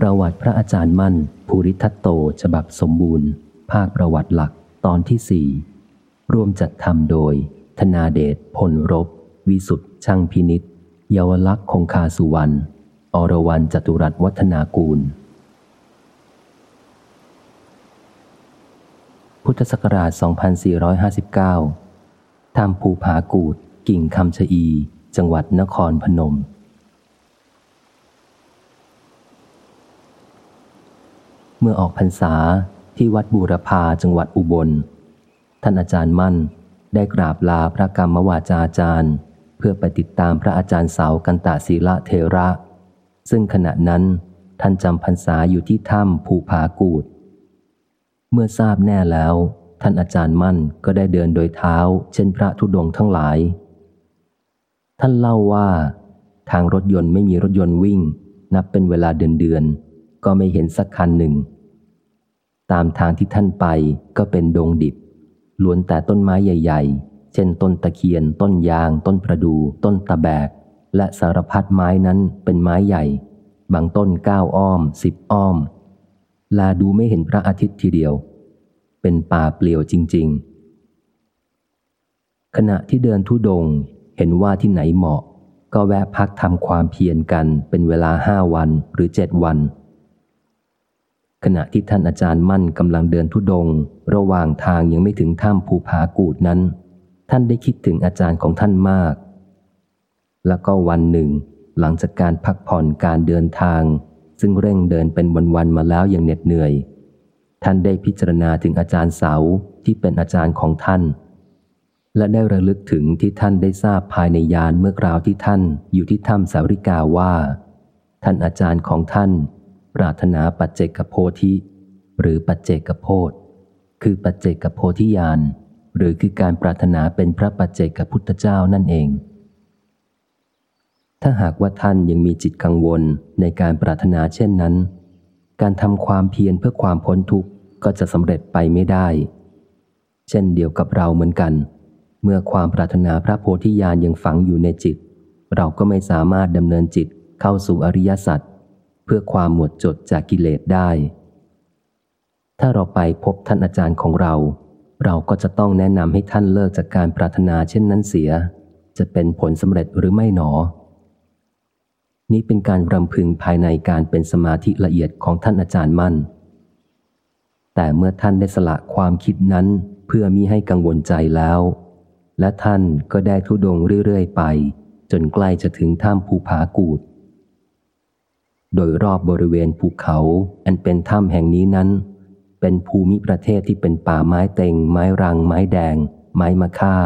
ประวัติพระอาจารย์มั่น ภูริทัตโต ฉบับสมบูรณ์ ภาคประวัติหลักตอนที่สี่ร่วมจัดทำโดย ธนาเดชพลรบ วิสุทธ์ช่างพินิษเยาวลักษณ์คงคาสุวรรณ อรวรรณจตุรัสวัฒนากูล พุทธศักราช 2459ทำภูผากูด กิ่งคำชะอี จังหวัดนครพนม เมื่อออกพรรษาที่วัดบูรพาจังหวัดอุบล ท่านอาจารย์มั่นได้กราบลาพระกรรมวาจาจารย์ เพื่อไปติดตามพระอาจารย์เสากันตาศีละเทระ ซึ่งขณะนั้นท่านจำพรรษาอยู่ที่ถ้ำภูผากูด เมื่อทราบแน่แล้ว ท่านอาจารย์มั่นก็ได้เดินโดยเท้า เช่นพระธุดงค์ทั้งหลาย ท่านเล่าว่า ทางรถยนต์ไม่มีรถยนต์วิ่ง นับเป็นเวลาเดือนเดือน ก็ไม่เห็นสักคันหนึ่ง ตามทางที่ท่านไปก็เป็นดงดิบ ล้วนแต่ต้นไม้ใหญ่ ๆ เช่นต้นตะเคียน ต้นยาง ต้นประดู ต้นตะแบก และสารพัดไม้นั้นเป็นไม้ใหญ่ บางต้นเก้าอ้อมสิบอ้อม ลาดูไม่เห็นพระอาทิตย์ทีเดียว เป็นป่าเปลี่ยวจริง ๆ ขณะที่เดินทุดงเห็นว่าที่ไหนเหมาะ ก็แวะพักทำความเพียรกันเป็นเวลาห้าวันหรือเจ็ดวัน ขณะที่ท่านอาจารย์มั่นกำลังเดินทุดง ระหว่างทางยังไม่ถึงถ้ำภูผากูดนั้น ท่านได้คิดถึงอาจารย์ของท่านมาก แล้วก็วันหนึ่ง หลังจากการพักผ่อนการเดินทาง ซึ่งเร่งเดินเป็นวันๆมาแล้วอย่างเหน็ดเหนื่อย ท่านได้พิจารณาถึงอาจารย์เสาที่เป็นอาจารย์ของท่าน และได้ระลึกถึงที่ท่านได้ทราบภายในยานเมื่อกราวที่ท่านอยู่ที่ถ้ำสาริกาว่า ท่านอาจารย์ของท่าน ปรารถนาปัจเจกโพธิ หรือปัจเจกโพธคือปัจเจกโพธิญาณหรือคือการปรารถนาเป็นพระปัจเจกพุทธเจ้านั่นเอง ถ้าหากว่าท่านยังมีจิตกังวลในการปรารถนาเช่นนั้น การทำความเพียรเพื่อความพ้นทุกข์ก็จะสำเร็จไปไม่ได้ เช่นเดียวกับเราเหมือนกัน เมื่อความปรารถนาพระโพธิญาณยังฝังอยู่ในจิต เราก็ไม่สามารถดำเนินจิตเข้าสู่อริยสัจ เพื่อความหมดจดจากกิเลสได้ ถ้าเราไปพบท่านอาจารย์ของเรา เราก็จะต้องแนะนำให้ท่านเลิกจากการปรารถนาเช่นนั้นเสีย จะเป็นผลสำเร็จหรือไม่หนอ นี้เป็นการรำพึงภายในการเป็นสมาธิละเอียดของท่านอาจารย์มั่น แต่เมื่อท่านได้สละความคิดนั้นเพื่อมิให้กังวลใจแล้ว และท่านก็ได้ทุดงเรื่อยๆไป จนใกล้จะถึงถ้ำภูผากูด โดยรอบบริเวณภูเขาอันเป็นถ้ำแห่งนี้นั้น เป็นภูมิประเทศที่เป็นป่าไม้เต็ง ไม้รัง ไม้แดง ไม้มะค่า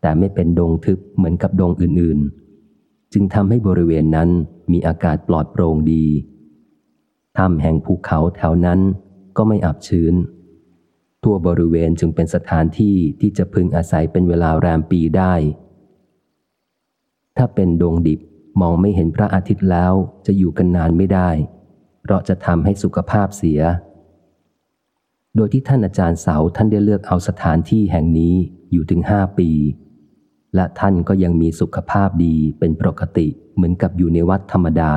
แต่ไม่เป็นดงทึบเหมือนกับดงอื่นๆ จึงทำให้บริเวณนั้นมีอากาศปลอดโปร่งดีถ้ำแห่งภูเขาแถวนั้นก็ไม่อับชื้น ทั่วบริเวณจึงเป็นสถานที่ที่จะพึงอาศัยเป็นเวลาแรมปีได้ ถ้าเป็นดงดิบ มองไม่เห็นพระอาทิตย์แล้วจะอยู่กันนานไม่ได้ เพราะจะทำให้สุขภาพเสีย โดยที่ท่านอาจารย์เสาท่านได้เลือกเอาสถานที่แห่งนี้อยู่ถึงห้าปี และท่านก็ยังมีสุขภาพดีเป็นปกติเหมือนกับอยู่ในวัดธรรมดา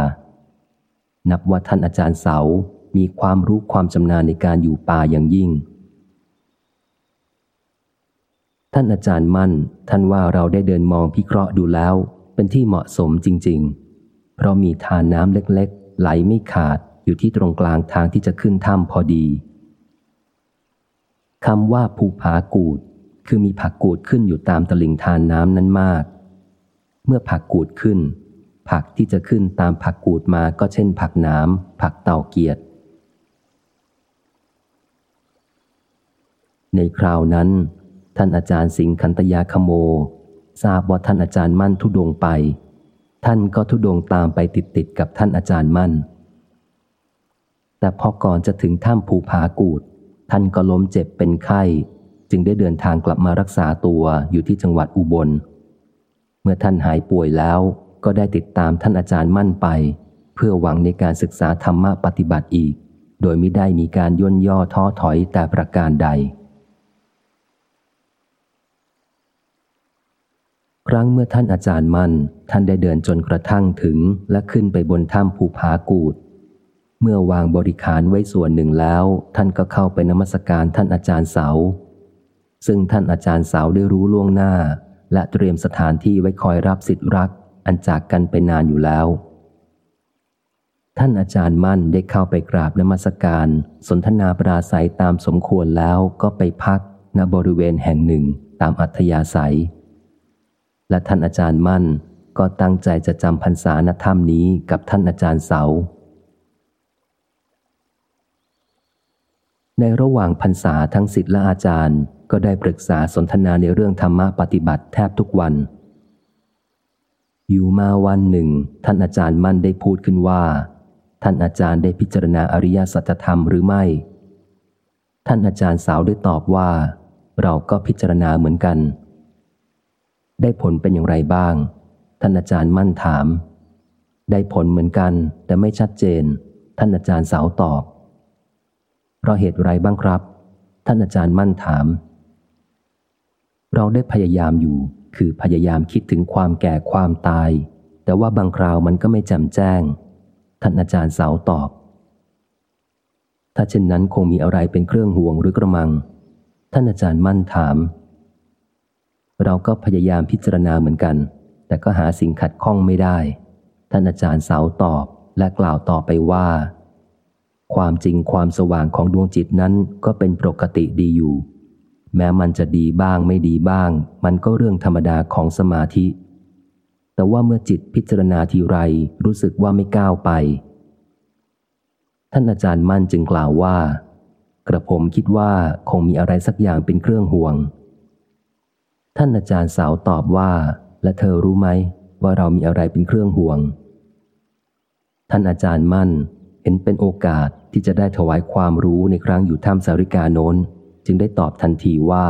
นับว่าท่านอาจารย์เสา มีความรู้ความชำนาญในการอยู่ป่าอย่างยิ่งท่านอาจารย์มั่น ท่านว่าเราได้เดินมองพิเคราะห์ดูแล้ว เป็นที่เหมาะสมจริง ๆ เพราะมีทานน้ำเล็กๆ ไหลไม่ขาดอยู่ที่ตรงกลางทางที่จะขึ้นถ้ำพอดีคำว่าภูผากูด คือมีผักกูดขึ้นอยู่ตามตลิ่งทานน้ำนั้นมาก เมื่อผักกูดขึ้น ผักที่จะขึ้นตามผักกูดมาก็เช่น ผักน้ำผักเต่าเกียรติในคราวนั้น ท่านอาจารย์สิงคันตยาคโม ทราบว่าท่านอาจารย์มั่นทุดงไป ท่านก็ทุดงตามไปติดติดกับท่านอาจารย์มั่น แต่พอก่อนจะถึงถ้ำภูผากูด ท่านก็ล้มเจ็บเป็นไข้ จึงได้เดินทางกลับมารักษาตัวอยู่ที่จังหวัดอุบล เมื่อท่านหายป่วยแล้วก็ได้ติดตามท่านอาจารย์มั่นไป เพื่อหวังในการศึกษาธรรมะปฏิบัติอีก โดยไม่ได้มีการย่นย่อท้อถอยแต่ประการใด ครั้งเมื่อท่านอาจารย์มั่น ท่านได้เดินจนกระทั่งถึงและขึ้นไปบนถ้ำภูผากูด เมื่อวางบริขารไว้ส่วนหนึ่งแล้ว ท่านก็เข้าไปนมัสการท่านอาจารย์เสา ซึ่งท่านอาจารย์เสาได้รู้ล่วงหน้า และเตรียมสถานที่ไว้คอยรับสิทธิรัก อันจากกันไปนานอยู่แล้ว ท่านอาจารย์มั่นได้เข้าไปกราบนมัสการ สนทนาปราศัยตามสมควรแล้วก็ไปพักณบริเวณแห่งหนึ่งตามอัธยาศัย และท่านอาจารย์มั่นก็ตั้งใจจะจำพรรษาณธรรมนี้กับท่านอาจารย์เสา ในระหว่างพรรษาทั้งสิทธิและอาจารย์ ก็ได้ปรึกษาสนทนาในเรื่องธรรมะปฏิบัติแทบทุกวัน อยู่มาวันหนึ่ง ท่านอาจารย์มั่นได้พูดขึ้นว่า ท่านอาจารย์ได้พิจารณาอริยสัจธรรมหรือไม่ ท่านอาจารย์สาวได้ตอบว่า เราก็พิจารณาเหมือนกัน ได้ผลเป็นอย่างไรบ้าง ท่านอาจารย์มั่นถาม ได้ผลเหมือนกัน แต่ไม่ชัดเจน ท่านอาจารย์สาวตอบ เพราะเหตุไรบ้างครับ ท่านอาจารย์มั่นถาม เราได้พยายามอยู่ คือพยายามคิดถึงความแก่ความตาย แต่ว่าบางคราวมันก็ไม่แจ่มแจ้ง ท่านอาจารย์สาวตอบ ถ้าเช่นนั้นคงมีอะไรเป็นเครื่องห่วงหรือกระมัง ท่านอาจารย์มั่นถาม เราก็พยายามพิจารณาเหมือนกัน แต่ก็หาสิ่งขัดข้องไม่ได้ ท่านอาจารย์เสาตอบและกล่าวต่อไปว่า ความจริงความสว่างของดวงจิตนั้นก็เป็นปกติดีอยู่ แม้มันจะดีบ้างไม่ดีบ้าง มันก็เรื่องธรรมดาของสมาธิ แต่ว่าเมื่อจิตพิจารณาทีไรรู้สึกว่าไม่ก้าวไป ท่านอาจารย์มั่นจึงกล่าวว่า กระผมคิดว่าคงมีอะไรสักอย่างเป็นเครื่องห่วง ท่านอาจารย์สาวตอบว่า และเธอรู้ไหมว่าเรามีอะไรเป็นเครื่องห่วง ท่านอาจารย์มั่นเห็นเป็นโอกาสที่จะได้ถวายความรู้ในครั้งอยู่ถ้ำสาริกาโน้น จึงได้ตอบทันทีว่า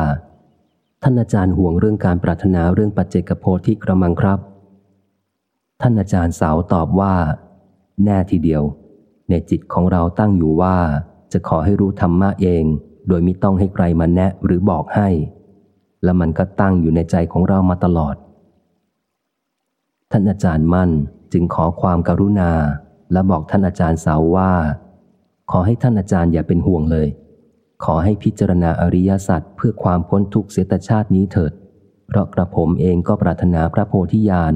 ท่านอาจารย์ห่วงเรื่องการปรารถนาเรื่องปัจเจกโพธิกระมังครับ ท่านอาจารย์สาวตอบว่า แน่ทีเดียว ในจิตของเราตั้งอยู่ว่า จะขอให้รู้ธรรมะเอง โดยไม่ต้องให้ใครมาแนะหรือบอกให้ และมันก็ตั้งอยู่ในใจของเรามาตลอด ท่านอาจารย์มั่นจึงขอความการุณา และบอกท่านอาจารย์สาวว่า ขอให้ท่านอาจารย์อย่าเป็นห่วงเลย ขอให้พิจารณาอริยสัจเพื่อความพ้นทุกข์เสียแต่ชาตินี้เถิด เพราะกระผมเองก็ปรารถนาพระโพธิญาณ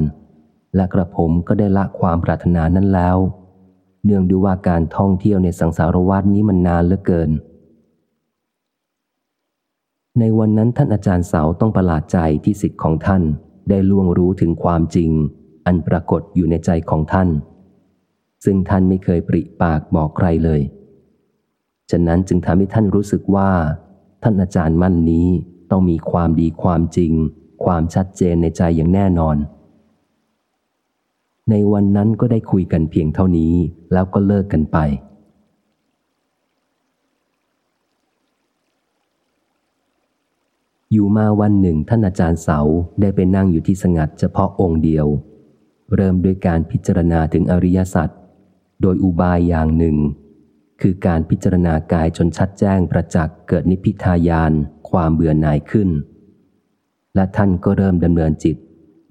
และกระผมก็ได้ละความปรารถนานั้นแล้ว เนื่องด้วยว่าการท่องเที่ยวในสังสารวัฏนี้มันนานเหลือเกิน ในวันนั้นท่านอาจารย์เสาต้องประหลาดใจที่สิทธิ์ของท่านได้ล่วงรู้ถึงความจริง อันปรากฏอยู่ในใจของท่าน ซึ่งท่านไม่เคยปริปากบอกใครเลย ฉะนั้นจึงทำให้ท่านรู้สึกว่า ท่านอาจารย์มั่นนี้ต้องมีความดีความจริง ความชัดเจนในใจอย่างแน่นอน ในวันนั้นก็ได้คุยกันเพียงเท่านี้แล้วก็เลิกกันไป อยู่มาวันหนึ่งท่านอาจารย์เสาได้ไปนั่งอยู่ที่สงัดเฉพาะองค์เดียว เริ่มด้วยการพิจารณาถึงอริยสัจโดยอุบายอย่างหนึ่ง คือการพิจารณากายจนชัดแจ้งประจักษ์เกิดนิพพิทายานความเบื่อหน่ายขึ้น และท่านก็เริ่มดำเนินจิต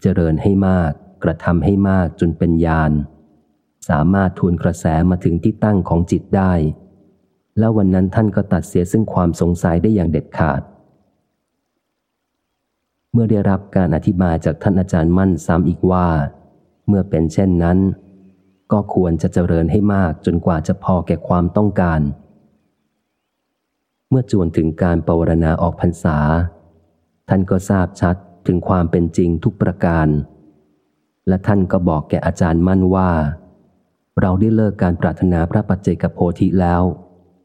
เจริญให้มาก กระทำให้มากจนเป็นญาณสามารถทวนกระแสมาถึงที่ตั้งของจิตได้ แล้ววันนั้นท่านก็ตัดเสียซึ่งความสงสัยได้อย่างเด็ดขาด มื่อได้รับการอธิบายจากท่านอาจารย์มั่นซ้ำอีกว่า เมื่อเป็นเช่นนั้น ก็ควรจะเจริญให้มากจนกว่าจะพอแก่ความต้องการ เมื่อจวนถึงการปวารณาออกพรรษา ท่านก็ทราบชัดถึงความเป็นจริงทุกประการ และท่านก็บอกแก่อาจารย์มั่นว่า เราได้เลิกการปรารถนาพระปัจเจกโพธิแล้ว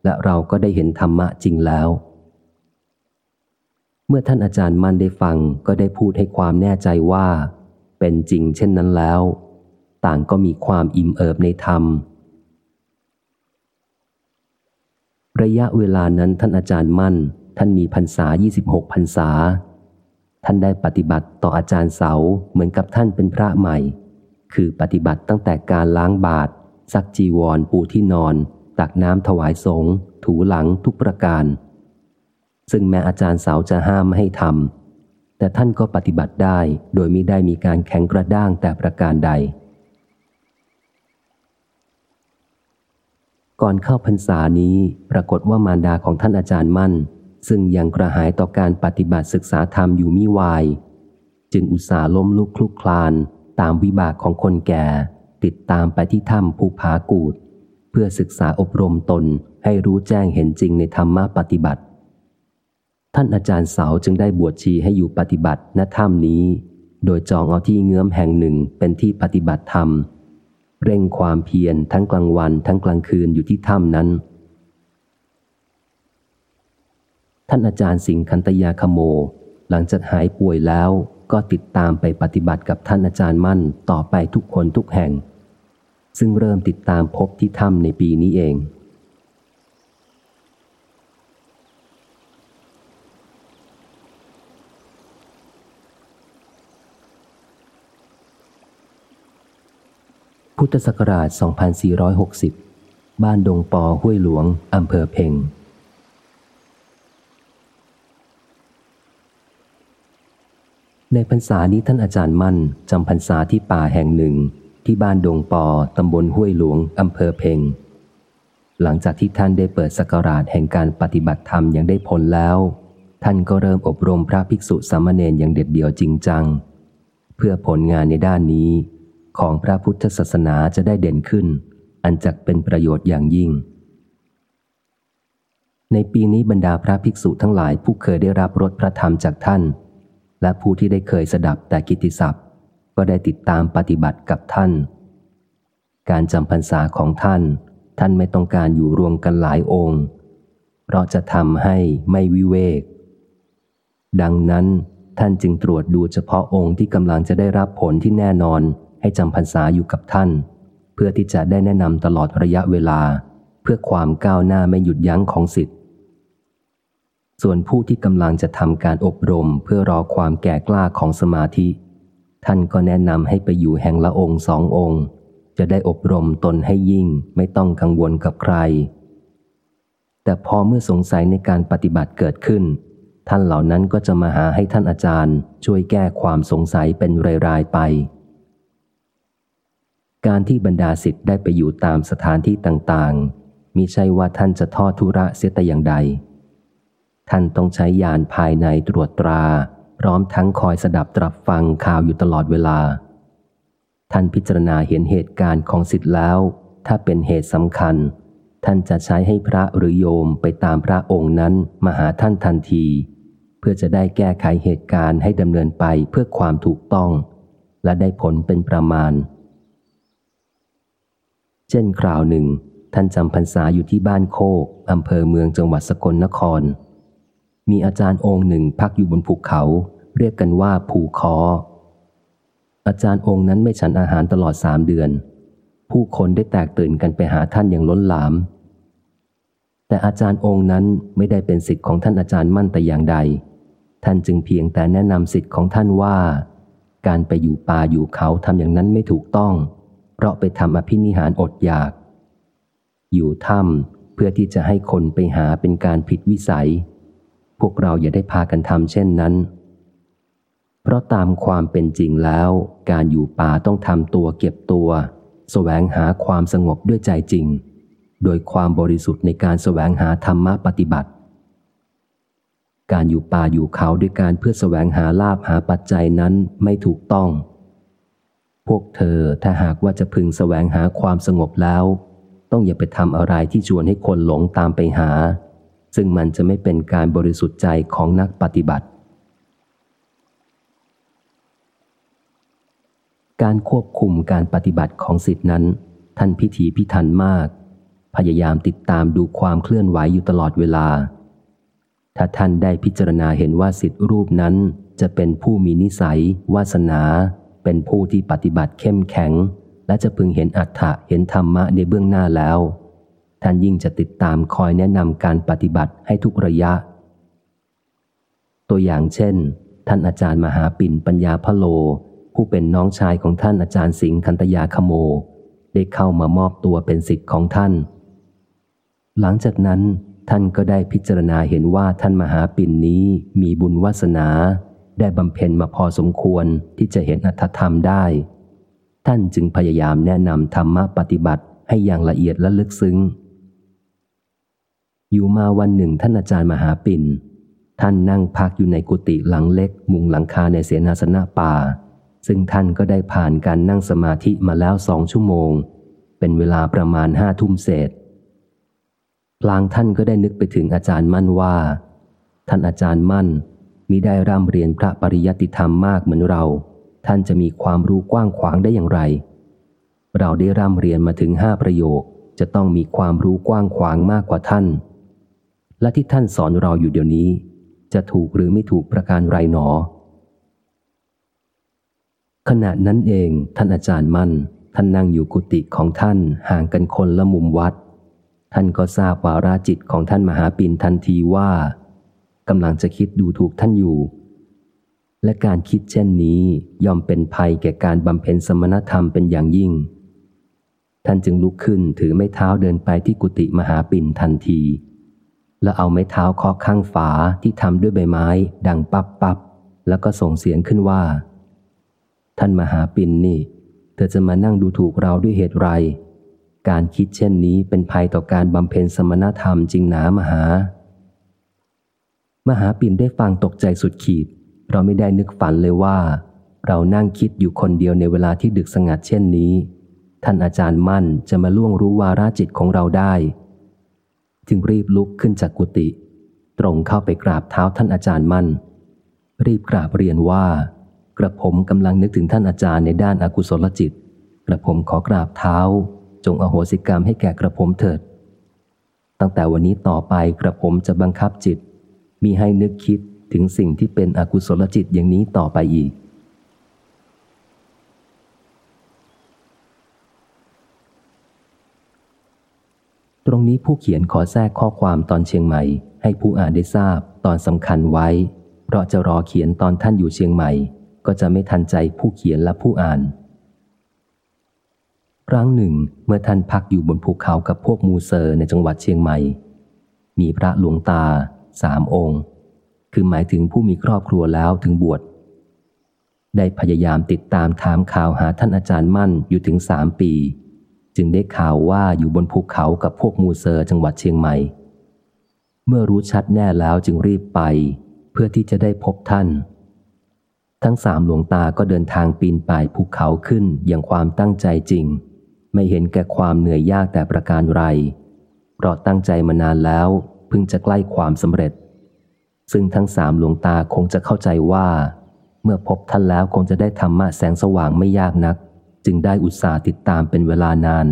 และเราก็ได้เห็นธรรมะจริงแล้ว เมื่อท่านอาจารย์มั่นได้ฟังก็ได้พูดให้ความแน่ใจว่า เป็นจริงเช่นนั้นแล้ว ต่างก็มีความอิ่มเอิบในธรรม ระยะเวลานั้นท่านอาจารย์มั่น ท่านมีพรรษา 26พรรษา ท่านได้ปฏิบัติต่ออาจารย์เสาเหมือนกับท่านเป็นพระใหม่ คือปฏิบัติตั้งแต่การล้างบาตรซักจีวรปูที่นอน ตักน้ำถวายสงฆ์ถูหลังทุกประการ ซึ่งแม้อาจารย์เสาจะห้ามไม่ให้ทำแต่ท่านก็ปฏิบัติได้โดยมิได้มีการแข็งกระด้างแต่ประการใด ก่อนเข้าพรรษานี้ปรากฏว่ามารดาของท่านอาจารย์มั่น ซึ่งยังกระหายต่อการปฏิบัติศึกษาธรรมอยู่มิวาย จึงอุตส่าห์ล้มลุกคลุกคลานตามวิบากของคนแก่ ติดตามไปที่ถ้ำภูผากูด เพื่อศึกษาอบรมตนให้รู้แจ้งเห็นจริงในธรรมะปฏิบัติ ท่านอาจารย์เสาจึงได้บวชชีให้อยู่ปฏิบัติณถ้ำนี้ โดยจองเอาที่เงื้อมแห่งหนึ่งเป็นที่ปฏิบัติธรรม เร่งความเพียรทั้งกลางวันทั้งกลางคืนอยู่ที่ถ้ำนั้น ท่านอาจารย์สิงคันตยาคโม หลังจากหายป่วยแล้วก็ติดตามไปปฏิบัติกับท่านอาจารย์มั่นต่อไปทุกคนทุกแห่ง ซึ่งเริ่มติดตามพบที่ถ้ำในปีนี้เอง พุทธศักราช 2460 บ้านดงปอห้วยหลวง อำเภอเพ่ง ในพรรษานี้ท่านอาจารย์มั่นจำพรรษาที่ป่าแห่งหนึ่ง ที่บ้านดงปอตำบลห้วยหลวง อำเภอเพ่ง หลังจากที่ท่านได้เปิดสกราชแห่งการปฏิบัติธรรมอย่างได้ผลแล้ว ท่านก็เริ่มอบรมพระภิกษุสามเณรอย่างเด็ดเดี่ยวจริงจัง เพื่อผลงานในด้านนี้ ของพระพุทธศาสนาจะได้เด่นขึ้น อันจักเป็นประโยชน์อย่างยิ่ง ในปีนี้บรรดาพระภิกษุทั้งหลายผู้เคยได้รับรสพระธรรมจากท่าน และผู้ที่ได้เคยสดับแต่กิตติศัพท์ ก็ได้ติดตามปฏิบัติกับท่าน การจำพรรษาของท่าน ท่านไม่ต้องการอยู่รวมกันหลายองค์ เพราะจะทำให้ไม่วิเวก ดังนั้นท่านจึงตรวจดูเฉพาะองค์ที่กำลังจะได้รับผลที่แน่นอน ให้จำพรรษาอยู่กับท่าน เพื่อที่จะได้แนะนำตลอดระยะเวลา เพื่อความก้าวหน้าไม่หยุดยั้งของสิทธิ์ส่วนผู้ที่กำลังจะทำการอบรมเพื่อรอความแก่กล้าของสมาธิ ท่านก็แนะนำให้ไปอยู่แห่งละองค์สององค์ จะได้อบรมตนให้ยิ่งไม่ต้องกังวลกับใคร แต่พอเมื่อสงสัยในการปฏิบัติเกิดขึ้น ท่านเหล่านั้นก็จะมาหาให้ท่านอาจารย์ ช่วยแก้ความสงสัยเป็นรายๆไป การที่บรรดาสิทธิ์ได้ไปอยู่ตามสถานที่ต่างๆมิใช่ว่าท่านจะทอดทุระเสียแต่อย่างใด ท่านต้องใช้ยานภายในตรวจตรา พร้อมทั้งคอยสดับตรับฟังข่าวอยู่ตลอดเวลา ท่านพิจารณาเห็นเหตุการณ์ของสิทธิ์แล้ว ถ้าเป็นเหตุสำคัญ ท่านจะใช้ให้พระหรือโยมไปตามพระองค์นั้นมาหาท่านทันที เพื่อจะได้แก้ไขเหตุการณ์ให้ดำเนินไปเพื่อความถูกต้อง และได้ผลเป็นประมาณ เช่นคราวหนึ่ง ท่านจำพรรษาอยู่ที่บ้านโคกอำเภอเมืองจังหวัดสกลนคร มีอาจารย์องค์หนึ่งพักอยู่บนภูเขา เรียกกันว่าภูคอ อาจารย์องค์นั้นไม่ฉันอาหารตลอดสามเดือน ผู้คนได้แตกตื่นกันไปหาท่านอย่างล้นหลาม แต่อาจารย์องค์นั้นไม่ได้เป็นสิทธิ์ของท่านอาจารย์มั่นแต่อย่างใด ท่านจึงเพียงแต่แนะนำสิทธิ์ของท่านว่า การไปอยู่ป่าอยู่เขาทำอย่างนั้นไม่ถูกต้อง ราะไปทำอภินิหารอดอยาก อยู่ถ้ำเพื่อที่จะให้คนไปหาเป็นการผิดวิสัย พวกเราอย่าได้พากันทำเช่นนั้น เพราะตามความเป็นจริงแล้ว การอยู่ป่าต้องทำตัวเก็บตัวสแสวงหาความสงบด้วยใจจริง โดยความบริสุทธิ์ในการสแสวงหาธรรมะปฏิบัติ การอยู่ป่าอยู่เขาด้วยการเพื่อสแสวงหาลาภหาปัจจัยนั้นไม่ถูกต้อง พวกเธอถ้าหากว่าจะพึงสแสวงหาความสงบแล้ว ต้องอย่าไปทำอะไรที่ชวนให้คนหลงตามไปหา ซึ่งมันจะไม่เป็นการบริสุทธิ์ใจของนักปฏิบัติ การควบคุมการปฏิบัติของสิทธินั้น ท่านพิถีพิถันมาก พยายามติดตามดูความเคลื่อนไหวอยู่ตลอดเวลา ถ้าท่านได้พิจารณาเห็นว่าสิทธิรูปนั้นจะเป็นผู้มีนิสัยวาสนา เป็นผู้ที่ปฏิบัติเข้มแข็ง และจะพึงเห็นอัฏฐะเห็นธรรมะในเบื้องหน้าแล้ว ท่านยิ่งจะติดตามคอยแนะนำการปฏิบัติให้ทุกระยะ ตัวอย่างเช่น ท่านอาจารย์มหาปิ่นปัญญาพโล ผู้เป็นน้องชายของท่านอาจารย์สิงคันตยาขโม ได้เข้ามามอบตัวเป็นสิทธิ์ของท่าน หลังจากนั้นท่านก็ได้พิจารณาเห็นว่าท่านมหาปิ่นนี้มีบุญวาสนา ได้บำเพ็ญมาพอสมควรที่จะเห็นอัตธรรมได้ ท่านจึงพยายามแนะนำธรรมะปฏิบัติให้อย่างละเอียดและลึกซึ้ง อยู่มาวันหนึ่งท่านอาจารย์มหาปิ่น ท่านนั่งพักอยู่ในกุฏิหลังเล็ก มุงหลังคาในเสนาสนะป่า ซึ่งท่านก็ได้ผ่านการนั่งสมาธิมาแล้วสองชั่วโมง เป็นเวลาประมาณห้าทุ่มเศษพลางท่านก็ได้นึกไปถึงอาจารย์มั่นว่า ท่านอาจารย์มั่น มิได้ร่ำเรียนพระปริยัติธรรมมากเหมือนเรา ท่านจะมีความรู้กว้างขวางได้อย่างไร เราได้ร่ำเรียนมาถึงห้าประโยค จะต้องมีความรู้กว้างขวางมากกว่าท่าน และที่ท่านสอนเราอยู่เดี๋ยวนี้ จะถูกหรือไม่ถูกประการไรหนอ ขณะนั้นเองท่านอาจารย์มั่น ท่านนั่งอยู่กุฏิของท่านห่างกันคนละมุมวัด ท่านก็ทราบวาราจิตของท่านมหาปินทันทีว่า กำลังจะคิดดูถูกท่านอยู่ และการคิดเช่นนี้ย่อมเป็นภัยแก่การบำเพ็ญสมณธรรมเป็นอย่างยิ่ง ท่านจึงลุกขึ้นถือไม้เท้าเดินไปที่กุฏิมหาปิ่นทันที และเอาไม้เท้าเคาะข้างฝาที่ทำด้วยใบไม้ ดังปับปับแล้วก็ส่งเสียงขึ้นว่า ท่านมหาปิ่นนี่ เธอจะมานั่งดูถูกเราด้วยเหตุไร การคิดเช่นนี้เป็นภัยต่อการบำเพ็ญสมณธรรมจริงหนามหา มหาปิ่นได้ฟังตกใจสุดขีดเราไม่ได้นึกฝันเลยว่า เรานั่งคิดอยู่คนเดียวในเวลาที่ดึกสงัดเช่นนี้ ท่านอาจารย์มั่นจะมาล่วงรู้วาราจิตของเราได้ จึงรีบลุกขึ้นจากกุฏิตรงเข้าไปกราบเท้าท่านอาจารย์มั่น รีบกราบเรียนว่า กระผมกำลังนึกถึงท่านอาจารย์ในด้านอากุศลจิต กระผมขอกราบเท้า จงอโหสิกรรมให้แก่กระผมเถิด ตั้งแต่วันนี้ต่อไปกระผมจะบังคับจิต มีให้นึกคิดถึงสิ่งที่เป็นอกุศลจิตอย่างนี้ต่อไปอีก ตรงนี้ผู้เขียนขอแทรกข้อความตอนเชียงใหม่ ให้ผู้อ่านได้ทราบตอนสำคัญไว้ เพราะจะรอเขียนตอนท่านอยู่เชียงใหม่ ก็จะไม่ทันใจผู้เขียนและผู้อ่าน ครั้งหนึ่ง เมื่อท่านพักอยู่บนภูเขากับพวกมูเซอร์ในจังหวัดเชียงใหม่ มีพระหลวงตา สามองค์ คือหมายถึงผู้มีครอบครัวแล้วถึงบวช ได้พยายามติดตามถามข่าวหาท่านอาจารย์มั่นอยู่ถึงสามปี จึงได้ข่าวว่าอยู่บนภูเขากับพวกมูเซอร์จังหวัดเชียงใหม่ เมื่อรู้ชัดแน่แล้วจึงรีบไป เพื่อที่จะได้พบท่าน ทั้งสามหลวงตาก็เดินทางปีนป่ายภูเขาขึ้นอย่างความตั้งใจจริง ไม่เห็นแก่ความเหนื่อยยากแต่ประการไรเพราะตั้งใจมานานแล้ว พึ่งจะใกล้ความสำเร็จ ซึ่งทั้งสามหลวงตาคงจะเข้าใจว่า เมื่อพบท่านแล้วคงจะได้ธรรมะแสงสว่างไม่ยากนัก จึงได้อุตส่าห์ติดตามเป็นเวลานาน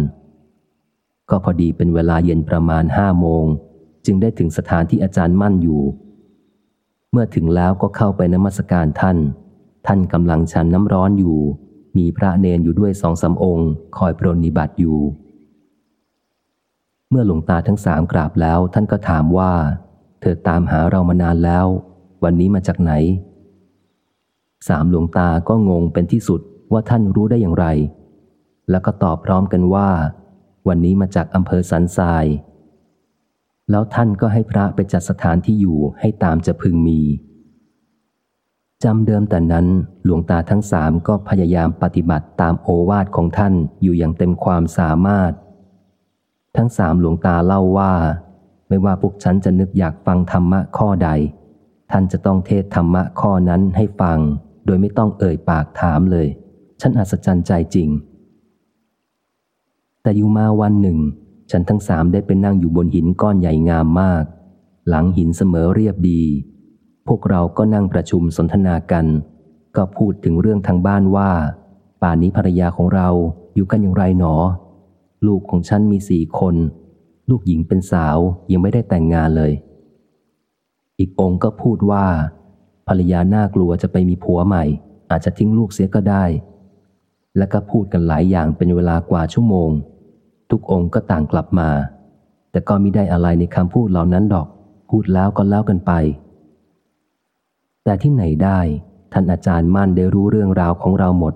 ก็พอดีเป็นเวลาเย็นประมาณห้าโมง จึงได้ถึงสถานที่อาจารย์มั่นอยู่ เมื่อถึงแล้วก็เข้าไปนมัสการท่าน ท่านกำลังฉันน้ำร้อนอยู่ มีพระเนนอยู่ด้วยสองสาองค์ คอยปรนนิบัติอยู่ เมื่อหลวงตาทั้งสามกราบแล้ว ท่านก็ถามว่า เธอตามหาเรามานานแล้ว วันนี้มาจากไหน สามหลวงตาก็งงเป็นที่สุดว่าท่านรู้ได้อย่างไร แล้วก็ตอบพร้อมกันว่า วันนี้มาจากอำเภอสันทราย แล้วท่านก็ให้พระไปจัดสถานที่อยู่ให้ตามจะพึงมีจำเดิมแต่นั้นหลวงตาทั้งสามก็พยายามปฏิบัติตามโอวาทของท่านอยู่อย่างเต็มความสามารถ ทั้งสามหลวงตาเล่าว่า ไม่ว่าพวกฉันจะนึกอยากฟังธรรมะข้อใด ท่านจะต้องเทศธรรมะข้อนั้นให้ฟัง โดยไม่ต้องเอ่ยปากถามเลย ฉันอัศจรรย์ใจจริง แต่อยู่มาวันหนึ่ง ฉันทั้งสามได้ไปนั่งอยู่บนหินก้อนใหญ่งามมาก หลังหินเสมอเรียบดี พวกเราก็นั่งประชุมสนทนากัน ก็พูดถึงเรื่องทางบ้านว่า ป่านนี้ภรรยาของเราอยู่กันอย่างไรหนอ ลูกของฉันมีสี่คน ลูกหญิงเป็นสาวยังไม่ได้แต่งงานเลย อีกองค์ก็พูดว่า ภรรยาน่ากลัวจะไปมีผัวใหม่ อาจจะทิ้งลูกเสียก็ได้ แล้วก็พูดกันหลายอย่างเป็นเวลากว่าชั่วโมง ทุกองค์ก็ต่างกลับมา แต่ก็ไม่ได้อะไรในคำพูดเหล่านั้นดอก พูดแล้วก็แล้วกันไป แต่ที่ไหนได้ท่านอาจารย์มั่นได้รู้เรื่องราวของเราหมด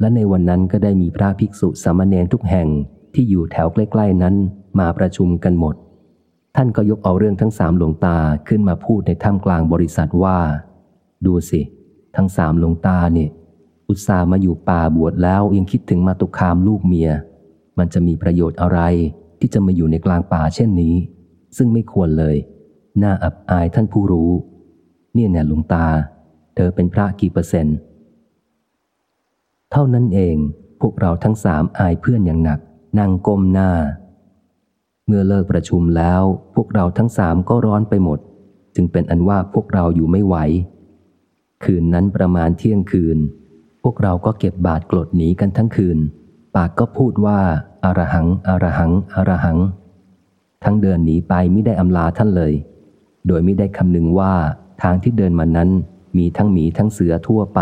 และในวันนั้นก็ได้มีพระภิกษุสามเณรทุกแห่งที่อยู่แถวใกล้ๆนั้นมาประชุมกันหมด ท่านก็ยกเอาเรื่องทั้งสามหลวงตาขึ้นมาพูดในท่ามกลางบริษัทว่า ดูสิ ทั้งสามหลวงตาเนี่ย อุตส่าห์มาอยู่ป่าบวชแล้วยังคิดถึงมาตุคามลูกเมีย มันจะมีประโยชน์อะไรที่จะมาอยู่ในกลางป่าเช่นนี้ ซึ่งไม่ควรเลย น่าอับอายท่านผู้รู้ เนี่ยแน่หลวงตา เธอเป็นพระกี่เปอร์เซ็นต์ เท่านั้นเอง พวกเราทั้งสามอายเพื่อนอย่างหนัก นั่งก้มหน้า เมื่อเลิกประชุมแล้ว พวกเราทั้งสามก็ร้อนไปหมด จึงเป็นอันว่าพวกเราอยู่ไม่ไหว คืนนั้นประมาณเที่ยงคืน พวกเราก็เก็บบาดกรดหนีกันทั้งคืน ปากก็พูดว่าอารหังอารหังอารหัง ทั้งเดินหนีไปไม่ได้อำลาท่านเลย โดยไม่ได้คำนึงว่าทางที่เดินมานั้นมีทั้งหมีทั้งเสือทั่วไป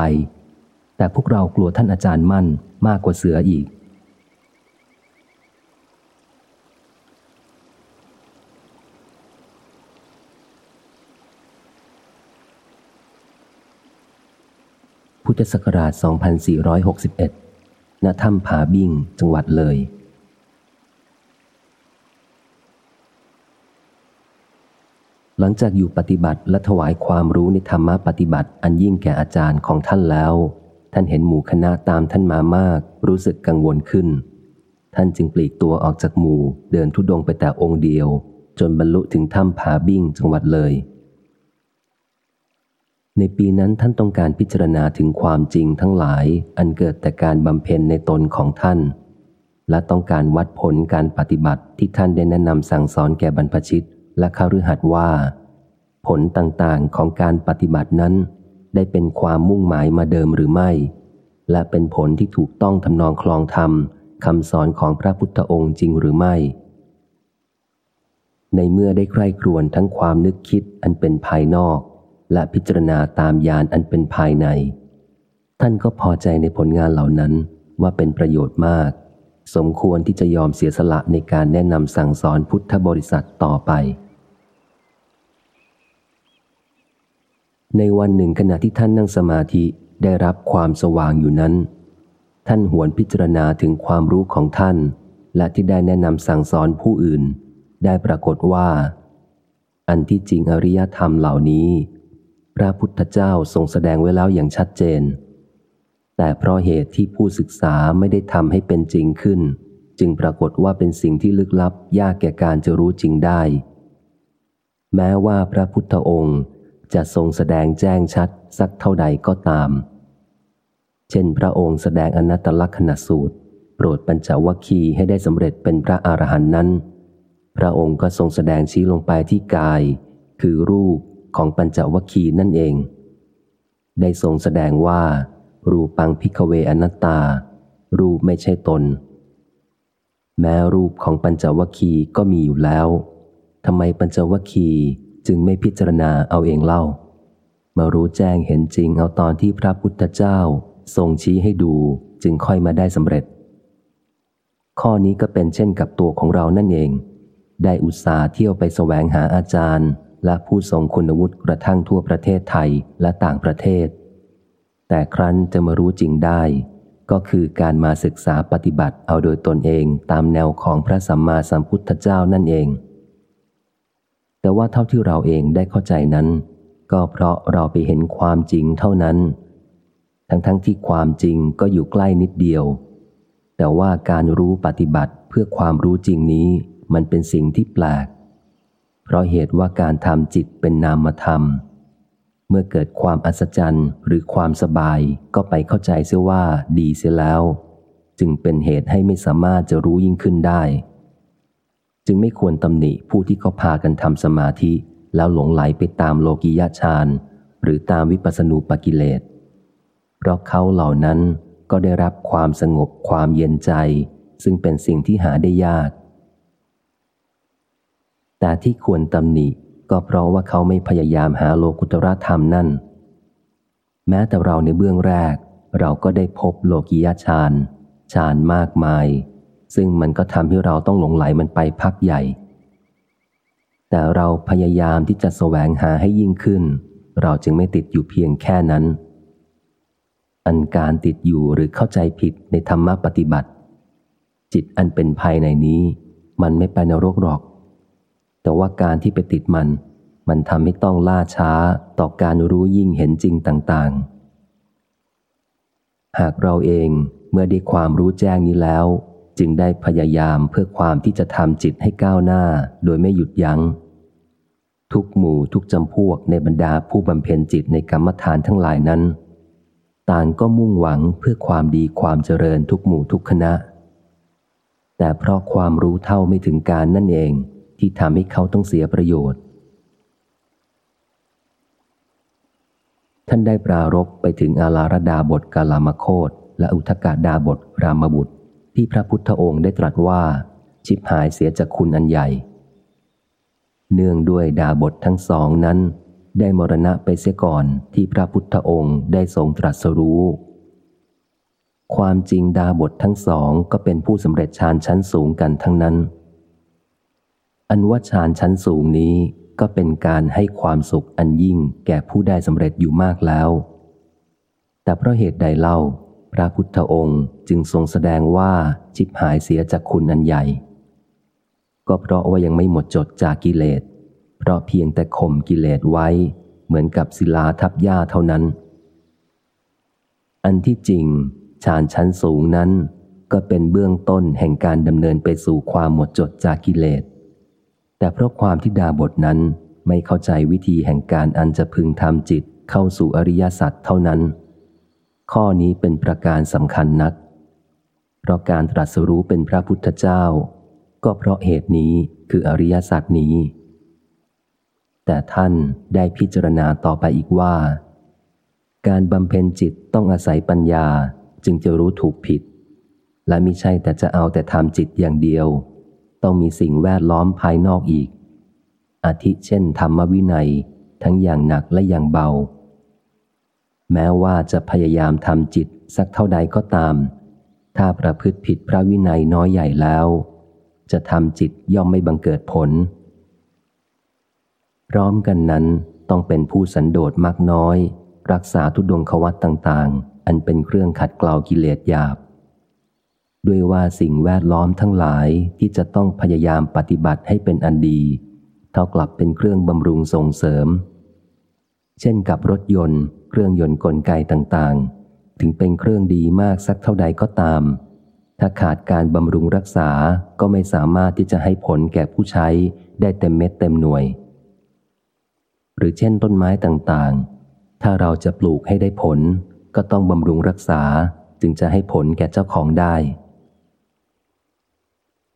แต่พวกเรากลัวท่านอาจารย์มั่นมากกว่าเสืออีก พุทธศักราช 2461 ณ ถ้ำผาบิ่ง จังหวัดเลยหลังจากอยู่ปฏิบัติและถวายความรู้ในธรรมะปฏิบัติอันยิ่งแก่อาจารย์ของท่านแล้ว ท่านเห็นหมู่คณะตามท่านมามาก รู้สึกกังวลขึ้น ท่านจึงปลีกตัวออกจากหมู่ เดินทุดงไปแต่องค์เดียว จนบรรลุถึงถ้ำผาบิ่งจังหวัดเลย ในปีนั้นท่านต้องการพิจารณาถึงความจริงทั้งหลายอันเกิดแต่การบำเพ็ญในตนของท่าน และต้องการวัดผลการปฏิบัติที่ท่านได้แนะนำสั่งสอนแก่บรรพชิตและคฤหัสถ์ว่า ผลต่างๆของการปฏิบัตินั้น ได้เป็นความมุ่งหมายมาเดิมหรือไม่ และเป็นผลที่ถูกต้องทำนองคลองธรรมคำสอนของพระพุทธองค์จริงหรือไม่ ในเมื่อได้ใคร่ครวญทั้งความนึกคิดอันเป็นภายนอก และพิจารณาตามยานอันเป็นภายใน ท่านก็พอใจในผลงานเหล่านั้นว่าเป็นประโยชน์มาก สมควรที่จะยอมเสียสละในการแนะนำสั่งสอนพุทธบริษัทต่อไป ในวันหนึ่งขณะที่ท่านนั่งสมาธิได้รับความสว่างอยู่นั้น ท่านหวนพิจารณาถึงความรู้ของท่าน และที่ได้แนะนำสั่งสอนผู้อื่น ได้ปรากฏว่า อันที่จริงอริยธรรมเหล่านี้ พระพุทธเจ้าทรงแสดงไว้แล้วอย่างชัดเจน แต่เพราะเหตุที่ผู้ศึกษาไม่ได้ทำให้เป็นจริงขึ้น จึงปรากฏว่าเป็นสิ่งที่ลึกลับยากแก่การจะรู้จริงได้ แม้ว่าพระพุทธองค์ จะทรงแสดงแจ้งชัดสักเท่าใดก็ตาม เช่นพระองค์แสดงอนัตตลักษณสูตร โปรดปัญจวัคคีย์ให้ได้สำเร็จเป็นพระอรหันต์นั้น พระองค์ก็ทรงแสดงชี้ลงไปที่กาย คือรูปของปัญจวัคคีย์นั่นเอง ได้ทรงแสดงว่า รูปังพิกเวอนัตตา รูปไม่ใช่ตน แม้รูปของปัญจวัคคีย์ก็มีอยู่แล้วทำไมปัญจวัคคีย์ จึงไม่พิจารณาเอาเองเล่า มารู้แจ้งเห็นจริงเอาตอนที่พระพุทธเจ้าทรงชี้ให้ดูจึงค่อยมาได้สำเร็จ ข้อนี้ก็เป็นเช่นกับตัวของเรานั่นเอง ได้อุตสาห์เที่ยวไปแสวงหาอาจารย์ และผู้ทรงคุณวุฒิกระทั่งทั่วประเทศไทยและต่างประเทศ แต่ครั้นจะมารู้จริงได้ ก็คือการมาศึกษาปฏิบัติเอาโดยตนเองตามแนวของพระสัมมาสัมพุทธเจ้านั่นเอง แต่ว่าเท่าที่เราเองได้เข้าใจนั้น ก็เพราะเราไปเห็นความจริงเท่านั้น ทั้งๆทที่ความจริงก็อยู่ใกล้นิดเดียว แต่ว่าการรู้ปฏิบัติเพื่อความรู้จริงนี้มันเป็นสิ่งที่แปลก เพราะเหตุว่าการทำจิตเป็นนามธรรม เมื่อเกิดความอัศจรรย์หรือความสบายก็ไปเข้าใจเสียว่าดีเสียแล้ว จึงเป็นเหตุให้ไม่สามารถจะรู้ยิ่งขึ้นได้ จึงไม่ควรตำหนิผู้ที่เขาพากันทำสมาธิ แล้วหลงไหลไปตามโลกิยาฌานหรือตามวิปัสสนูปกิเลส เพราะเขาเหล่านั้นก็ได้รับความสงบความเย็นใจ ซึ่งเป็นสิ่งที่หาได้ยาก แต่ที่ควรตำหนิก็เพราะว่าเขาไม่พยายามหาโลกุตรธรรมนั่น แม้แต่เราในเบื้องแรก เราก็ได้พบโลกิยาฌานฌานมากมาย ซึ่งมันก็ทำให้เราต้องหลงไหลมันไปพักใหญ่ แต่เราพยายามที่จะแสวงหาให้ยิ่งขึ้น เราจึงไม่ติดอยู่เพียงแค่นั้น อันการติดอยู่หรือเข้าใจผิดในธรรมปฏิบัติ จิตอันเป็นภายในนี้ มันไม่ไปนรกหรอก แต่ว่าการที่ไปติดมัน มันทำให้ต้องล่าช้าต่อการรู้ยิ่งเห็นจริงต่าง ๆ หากเราเองเมื่อได้ความรู้แจ้งนี้แล้ว จึงได้พยายามเพื่อความที่จะทำจิตให้ก้าวหน้าโดยไม่หยุดยัง้ง ทุกหมู่ทุกจำพวกในบรรดาผู้บำเพ็ญจิตในกรรมฐานทั้งหลายนั้น ต่างก็มุ่งหวังเพื่อความดีความเจริญทุกหมู่ทุกคณะ แต่เพราะความรู้เท่าไม่ถึงการนั่นเองที่ทำให้เขาต้องเสียประโยชน์ ท่านได้ปรารบไปถึงอาลารดาบทกาลามโคตและอุทกาดาบทรามบุตร ที่พระพุทธองค์ได้ตรัสว่า ชิบหายเสียจากคุณอันใหญ่ เนื่องด้วยดาบททั้งสองนั้น ได้มรณะไปเสียก่อนที่พระพุทธองค์ได้ทรงตรัสรู้ ความจริงดาบททั้งสองก็เป็นผู้สำเร็จฌานชั้นสูงกันทั้งนั้น อันว่าฌานชั้นสูงนี้ก็เป็นการให้ความสุขอันยิ่งแก่ผู้ได้สำเร็จอยู่มากแล้ว แต่เพราะเหตุใดเล่า พระพุทธองค์จึงทรงแสดงว่าจิบหายเสียจากคุณอันใหญ่ ก็เพราะว่ายังไม่หมดจดจากกิเลส เพราะเพียงแต่ข่มกิเลสไว้ เหมือนกับศิลาทับหญ้าเท่านั้น อันที่จริงฌานชั้นสูงนั้น ก็เป็นเบื้องต้นแห่งการดำเนินไปสู่ความหมดจดจากกิเลส แต่เพราะความที่ดาบทนั้นไม่เข้าใจวิธีแห่งการอันจะพึงทำจิตเข้าสู่อริยสัจเท่านั้น ข้อนี้เป็นประการสำคัญนัก เพราะการตรัสรู้เป็นพระพุทธเจ้า ก็เพราะเหตุนี้คืออริยสัจนี้ แต่ท่านได้พิจารณาต่อไปอีกว่า การบำเพ็ญจิตต้องอาศัยปัญญาจึงจะรู้ถูกผิด และมิใช่แต่จะเอาแต่ทำจิตอย่างเดียว ต้องมีสิ่งแวดล้อมภายนอกอีกอาทิเช่นธรรมวินัย ทั้งอย่างหนักและอย่างเบา แม้ว่าจะพยายามทำจิตสักเท่าใดก็ตาม ถ้าประพฤติผิดพระวินัยน้อยใหญ่แล้ว จะทำจิตย่อมไม่บังเกิดผล พร้อมกันนั้นต้องเป็นผู้สันโดษมากน้อย รักษาทุดงควัตต่างๆ อันเป็นเครื่องขัดเกลากิเลสหยาบ ด้วยว่าสิ่งแวดล้อมทั้งหลายที่จะต้องพยายามปฏิบัติให้เป็นอันดี เท่ากลับเป็นเครื่องบำรุงส่งเสริม เช่นกับรถยนต์ เครื่องยนต์กลไกต่างๆ ถึงเป็นเครื่องดีมากสักเท่าใดก็ตาม ถ้าขาดการบำรุงรักษาก็ไม่สามารถที่จะให้ผลแก่ผู้ใช้ได้เต็มเม็ดเต็มหน่วย หรือเช่นต้นไม้ต่างๆ ถ้าเราจะปลูกให้ได้ผล ก็ต้องบำรุงรักษาจึงจะให้ผลแก่เจ้าของได้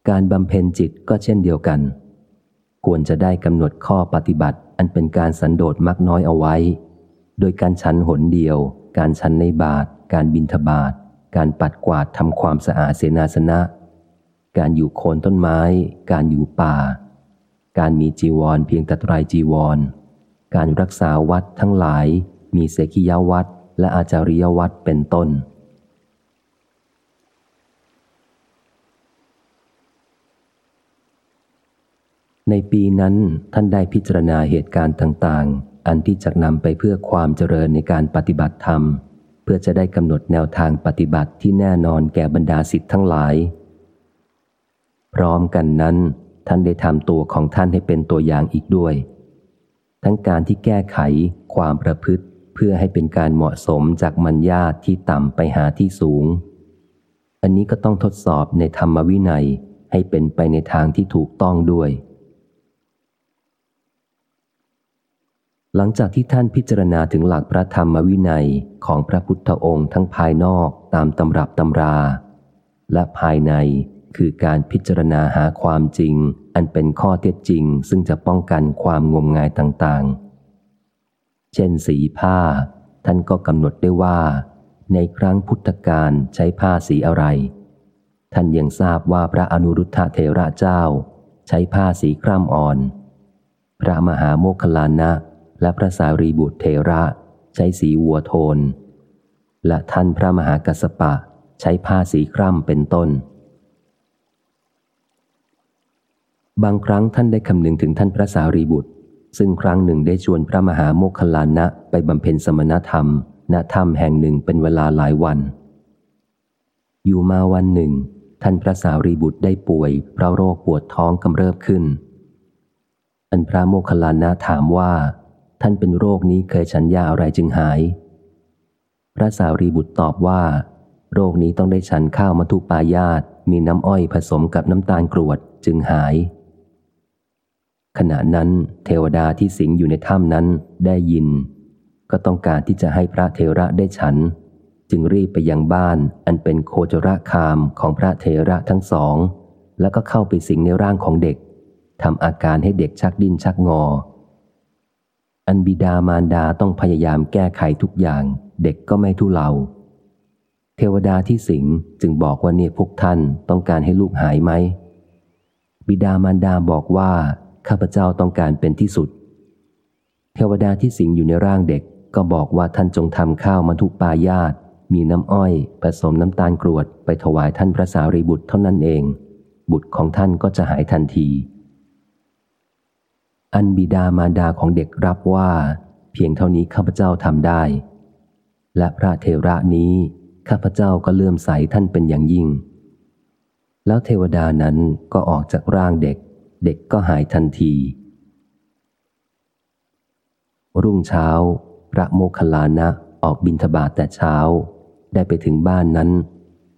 การบำเพ็ญจิตก็เช่นเดียวกัน ควรจะได้กำหนดข้อปฏิบัติอันเป็นการสันโดษมักน้อยเอาไว้ โดยการฉันหนเดียว การฉันในบาท การบินทบาท การปัดกวาดทำความสะอาดเสนาสนะ การอยู่โคนต้นไม้ การอยู่ป่า การมีจีวรเพียงแต่ไตรจีวร การรักษาวัดทั้งหลาย มีเสกิยวัดและอาจาริยวัดเป็นต้น ในปีนั้นท่านได้พิจารณาเหตุการณ์ต่างๆ อันที่จะนำไปเพื่อความเจริญในการปฏิบัติธรรม เพื่อจะได้กำหนดแนวทางปฏิบัติที่แน่นอนแก่บรรดาสิทธิ์ทั้งหลาย พร้อมกันนั้น ท่านได้ทำตัวของท่านให้เป็นตัวอย่างอีกด้วย ทั้งการที่แก้ไขความประพฤติเพื่อให้เป็นการเหมาะสมจากมัญญาที่ต่ำไปหาที่สูง อันนี้ก็ต้องทดสอบในธรรมวินัยให้เป็นไปในทางที่ถูกต้องด้วย หลังจากที่ท่านพิจารณาถึงหลักพระธรรมวินัยของพระพุทธองค์ทั้งภายนอกตามตำรับตำรา และภายในคือการพิจารณาหาความจริง อันเป็นข้อเท็จจริง ซึ่งจะป้องกันความงมงายต่างๆ เช่นสีผ้า ท่านก็กำหนดได้ว่า ในครั้งพุทธกาลใช้ผ้าสีอะไร ท่านยังทราบว่าพระอนุรุทธเทระเจ้า ใช้ผ้าสีคร่ำอ่อน พระมหาโมคคลานะ และพระสารีบุตรเทระใช้สีวัวโทน และท่านพระมหากัสปะใช้ผ้าสีคร่ำเป็นต้น บางครั้งท่านได้คำนึงถึงท่านพระสารีบุตร ซึ่งครั้งหนึ่งได้ชวนพระมหาโมคคลานะไปบำเพ็ญสมณธรรม ณถ้ำแห่งหนึ่งเป็นเวลาหลายวัน อยู่มาวันหนึ่ง ท่านพระสารีบุตรได้ป่วยเพราะโรคปวดท้องกำเริบขึ้น อันพระโมคคลานะถามว่า ท่านเป็นโรคนี้เคยฉันยาอะไรจึงหาย พระสารีบุตรตอบว่า โรคนี้ต้องได้ฉันข้าวมัทุปายาตมีน้ำอ้อยผสมกับน้ำตาลกรวดจึงหาย ขณะนั้นเทวดาที่สิงอยู่ในถ้ำนั้นได้ยิน ก็ต้องการที่จะให้พระเทระได้ฉัน จึงรีบไปยังบ้านอันเป็นโคจรคามของพระเทระทั้งสอง แล้วก็เข้าไปสิงในร่างของเด็กทำอาการให้เด็กชักดิ้นชักงอ อันบิดามารดาต้องพยายามแก้ไขทุกอย่าง เด็กก็ไม่ทุเลา เทวดาที่สิงจึงบอกว่าเนี่ยพวกท่านต้องการให้ลูกหายไหม บิดามารดาบอกว่าข้าพเจ้าต้องการเป็นที่สุด เทวดาที่สิงอยู่ในร่างเด็กก็บอกว่าท่านจงทำข้าวมัทุปายาตมีน้ำอ้อยผสมน้ำตาลกรวดไปถวายท่านพระสารีบุตรเท่านั้นเอง บุตรของท่านก็จะหายทันที อันบิดามารดาของเด็กรับว่า เพียงเท่านี้ข้าพเจ้าทำได้ และพระเทระนี้ข้าพเจ้าก็เลื่อมใสท่านเป็นอย่างยิ่ง แล้วเทวดานั้นก็ออกจากร่างเด็ก เด็กก็หายทันที รุ่งเช้า พระโมคคัลลานะออกบินทบาทแต่เช้า ได้ไปถึงบ้านนั้น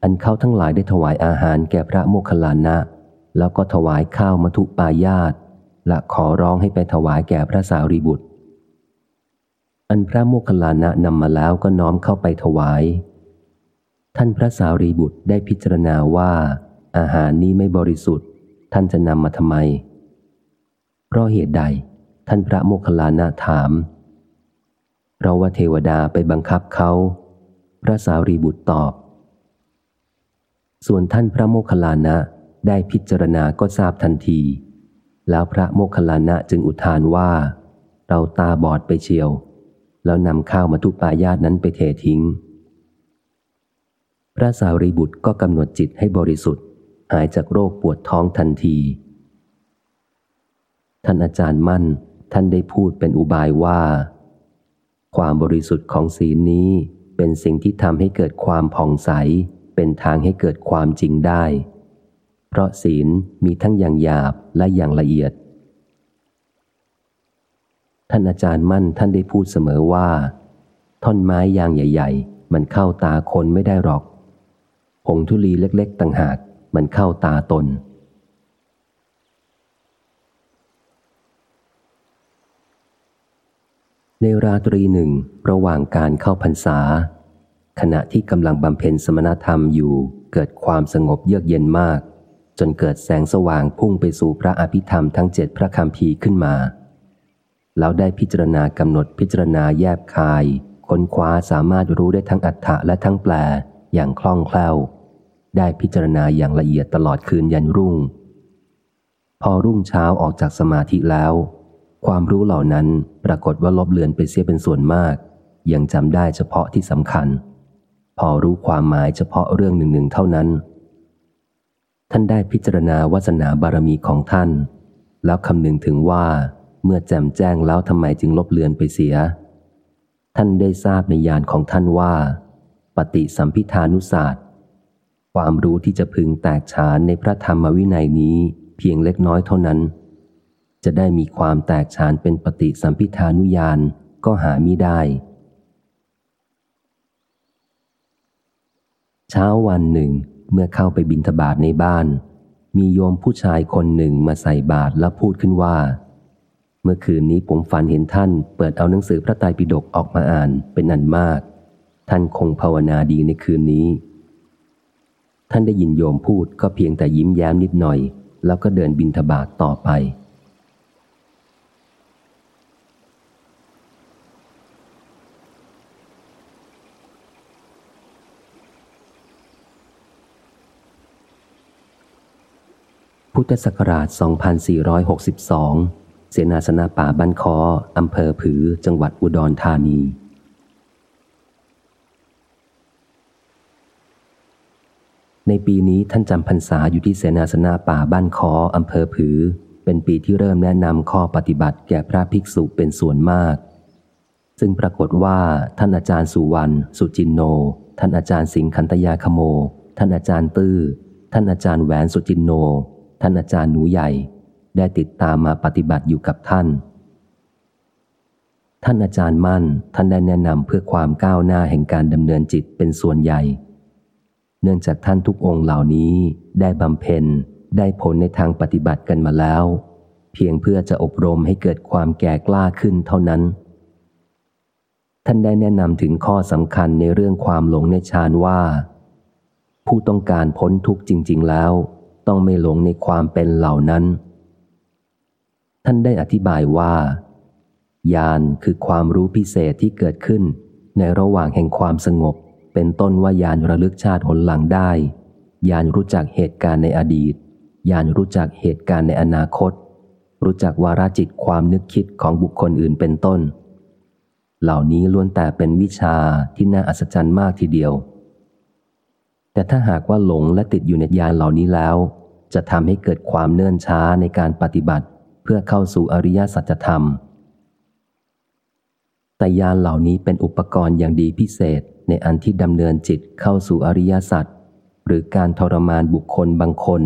อันเขาทั้งหลายได้ถวายอาหารแก่พระโมคคัลลานะ แล้วก็ถวายข้าวมัทุปายาต และขอร้องให้ไปถวายแก่พระสารีบุตร อันพระโมคคัลลานะนำมาแล้วก็น้อมเข้าไปถวาย ท่านพระสารีบุตรได้พิจารณาว่า อาหารนี้ไม่บริสุทธิ์ ท่านจะนำมาทำไม เพราะเหตุใด ท่านพระโมคคัลลานะถาม เพราะว่าเทวดาไปบังคับเขา พระสารีบุตรตอบ ส่วนท่านพระโมคคัลลานะได้พิจารณาก็ทราบทันที แล้วพระโมคคัลลานะจึงอุทานว่า เราตาบอดไปเชียว แล้วนำข้าวมาทุปายาตนั้นไปเททิ้ง พระสารีบุตรก็กำหนดจิตให้บริสุทธิ์ หายจากโรคปวดท้องทันที ท่านอาจารย์มั่นท่านได้พูดเป็นอุบายว่า ความบริสุทธิ์ของศีลนี้เป็นสิ่งที่ทำให้เกิดความผ่องใส เป็นทางให้เกิดความจริงได้ เพราะศีลมีทั้งอย่างหยาบและอย่างละเอียด ท่านอาจารย์มั่นท่านได้พูดเสมอว่า ท่อนไม้ยางใหญ่ ๆ มันเข้าตาคนไม่ได้หรอก ผงทุลีเล็ก ๆ ต่างหากมันเข้าตาตน ในราตรีหนึ่งระหว่างการเข้าพรรษา ขณะที่กำลังบำเพ็ญสมณธรรมอยู่เกิดความสงบเยือกเย็นมาก จนเกิดแสงสว่างพุ่งไปสู่พระอภิธรรมทั้งเจ็ดพระคำพีขึ้นมา แล้วได้พิจารณากำหนดพิจารณาแยบคาย ค้นคว้าสามารถรู้ได้ทั้งอัฏฐะและทั้งแปลอย่างคล่องแคล่ว ได้พิจารณาอย่างละเอียดตลอดคืนยันรุ่ง พอรุ่งเช้าออกจากสมาธิแล้ว ความรู้เหล่านั้นปรากฏว่าลบเลือนไปเสียเป็นส่วนมาก ยังจำได้เฉพาะที่สำคัญ พอรู้ความหมายเฉพาะเรื่องหนึ่งๆเท่านั้น ท่านได้พิจารณาวาสนาบารมีของท่าน แล้วคำนึงถึงว่าเมื่อแจมแจ้งแล้วทำไมจึงลบเลือนไปเสีย ท่านได้ทราบในญาณของท่านว่า ปฏิสัมพิธานุศาสตร์ความรู้ที่จะพึงแตกฉานในพระธรรมวินัยนี้เพียงเล็กน้อยเท่านั้น จะได้มีความแตกฉานเป็นปฏิสัมพิธานุญาณก็หามิได้ เช้าวันหนึ่ง เมื่อเข้าไปบินทบาทในบ้าน มีโยมผู้ชายคนหนึ่งมาใส่บาตรแล้วพูดขึ้นว่า เมื่อคืนนี้ผมฝันเห็นท่านเปิดเอาหนังสือพระไตรปิฎกออกมาอ่านเป็นอันมาก ท่านคงภาวนาดีในคืนนี้ ท่านได้ยินโยมพูดก็เพียงแต่ยิ้มแย้มนิดหน่อย แล้วก็เดินบินทบาทต่อไป พุทธศักราช 2462 เสนาสนะป่าบ้านคออำเภอผือ จังหวัดอุดรธานี ในปีนี้ท่านจำพรรษาอยู่ที่เสนาสนะป่าบ้านคออำเภอผือ เป็นปีที่เริ่มแนะนำข้อปฏิบัติแก่พระภิกษุเป็นส่วนมาก ซึ่งปรากฏว่าท่านอาจารย์สุวรรณ สุจินโน ท่านอาจารย์สิงคันตยาคโม ท่านอาจารย์ตื้อท่านอาจารย์แหวนสุจินโน ท่านอาจารย์หนูใหญ่ได้ติดตามมาปฏิบัติอยู่กับท่าน ท่านอาจารย์มั่นท่านได้แนะนำเพื่อความก้าวหน้าแห่งการดำเนินจิตเป็นส่วนใหญ่ เนื่องจากท่านทุกองค์เหล่านี้ได้บำเพ็ญได้ผลในทางปฏิบัติกันมาแล้ว เพียงเพื่อจะอบรมให้เกิดความแก่กล้าขึ้นเท่านั้น ท่านได้แนะนำถึงข้อสำคัญในเรื่องความหลงในฌานว่า ผู้ต้องการพ้นทุกข์จริง ๆ แล้ว ต้องไม่หลงในความเป็นเหล่านั้น ท่านได้อธิบายว่า ญาณคือความรู้พิเศษที่เกิดขึ้น ในระหว่างแห่งความสงบ เป็นต้นว่าญาณระลึกชาติหนหลังได้ญาณรู้จักเหตุการณ์ในอดีตญาณรู้จักเหตุการณ์ในอนาคต รู้จักวาราจิตความนึกคิดของบุคคลอื่นเป็นต้น เหล่านี้ล้วนแต่เป็นวิชาที่น่าอัศจรรย์มากทีเดียว แต่ถ้าหากว่าหลงและติดอยู่ในญาณเหล่านี้แล้ว จะทำให้เกิดความเนื่นช้าในการปฏิบัติ เพื่อเข้าสู่อริยสัจธรรม แต่ยานเหล่านี้เป็นอุปกรณ์อย่างดีพิเศษในอันที่ดำเนินจิตเข้าสู่อริยสัจหรือการทรมานบุคคลบางคน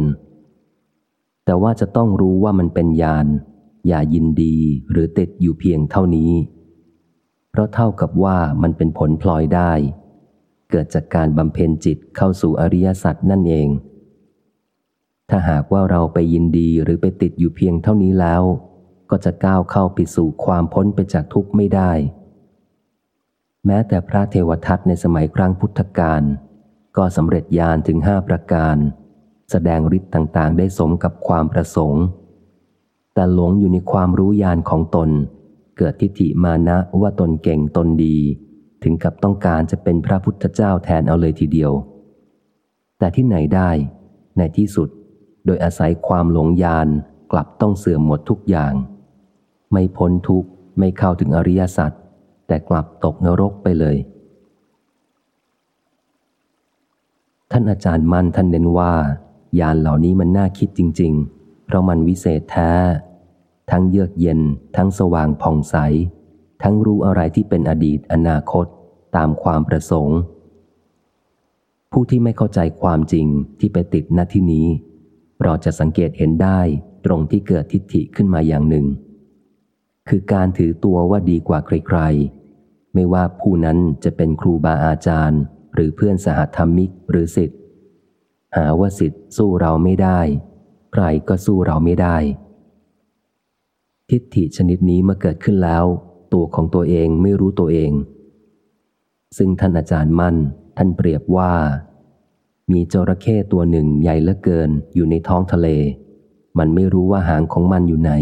แต่ว่าจะต้องรู้ว่ามันเป็นยานอย่ายินดีหรือติดอยู่เพียงเท่านี้ เพราะเท่ากับว่ามันเป็นผลพลอยได้ เกิดจากการบำเพ็ญจิตเข้าสู่อริยสัจนั่นเอง ถ้าหากว่าเราไปยินดีหรือไปติดอยู่เพียงเท่านี้แล้ว ก็จะก้าวเข้าไปสู่ความพ้นไปจากทุกข์ไม่ได้ แม้แต่พระเทวทัตในสมัยครั้งพุทธกาลก็สำเร็จญาณถึงห้าประการ แสดงฤทธิ์ต่างๆ ได้สมกับความประสงค์ แต่หลงอยู่ในความรู้ญาณของตน เกิดทิฏฐิมานะว่าตนเก่งตนดี ถึงกับต้องการจะเป็นพระพุทธเจ้าแทนเอาเลยทีเดียว แต่ที่ไหนได้ ในที่สุด โดยอาศัยความหลงญาณกลับต้องเสื่อมหมดทุกอย่าง ไม่พ้นทุกข์ไม่เข้าถึงอริยสัจแต่กลับตกนรกไปเลย ท่านอาจารย์มั่นท่านเน้นว่ายานเหล่านี้มันน่าคิดจริง ๆ เพราะมันวิเศษแท้ ทั้งเยือกเย็น ทั้งสว่างผ่องใส ทั้งรู้อะไรที่เป็นอดีตอนาคต ตามความประสงค์ ผู้ที่ไม่เข้าใจความจริงที่ไปติดณที่นี้ เราจะสังเกตเห็นได้ตรงที่เกิดทิฏฐิขึ้นมาอย่างหนึ่ง คือการถือตัวว่าดีกว่าใครๆ ไม่ว่าผู้นั้นจะเป็นครูบาอาจารย์ หรือเพื่อนสหธรรมิกหรือสิทธิ์หาว่าสิทธิ์สู้เราไม่ได้ ใครก็สู้เราไม่ได้ ทิฏฐิชนิดนี้เมื่อเกิดขึ้นแล้ว ตัวของตัวเองไม่รู้ตัวเอง ซึ่งท่านอาจารย์มั่น ท่านเปรียบว่า มีจระเข้ตัวหนึ่งใหญ่เหลือเกินอยู่ในท้องทะเล มันไม่รู้ว่าหางของมันอยู่ไหน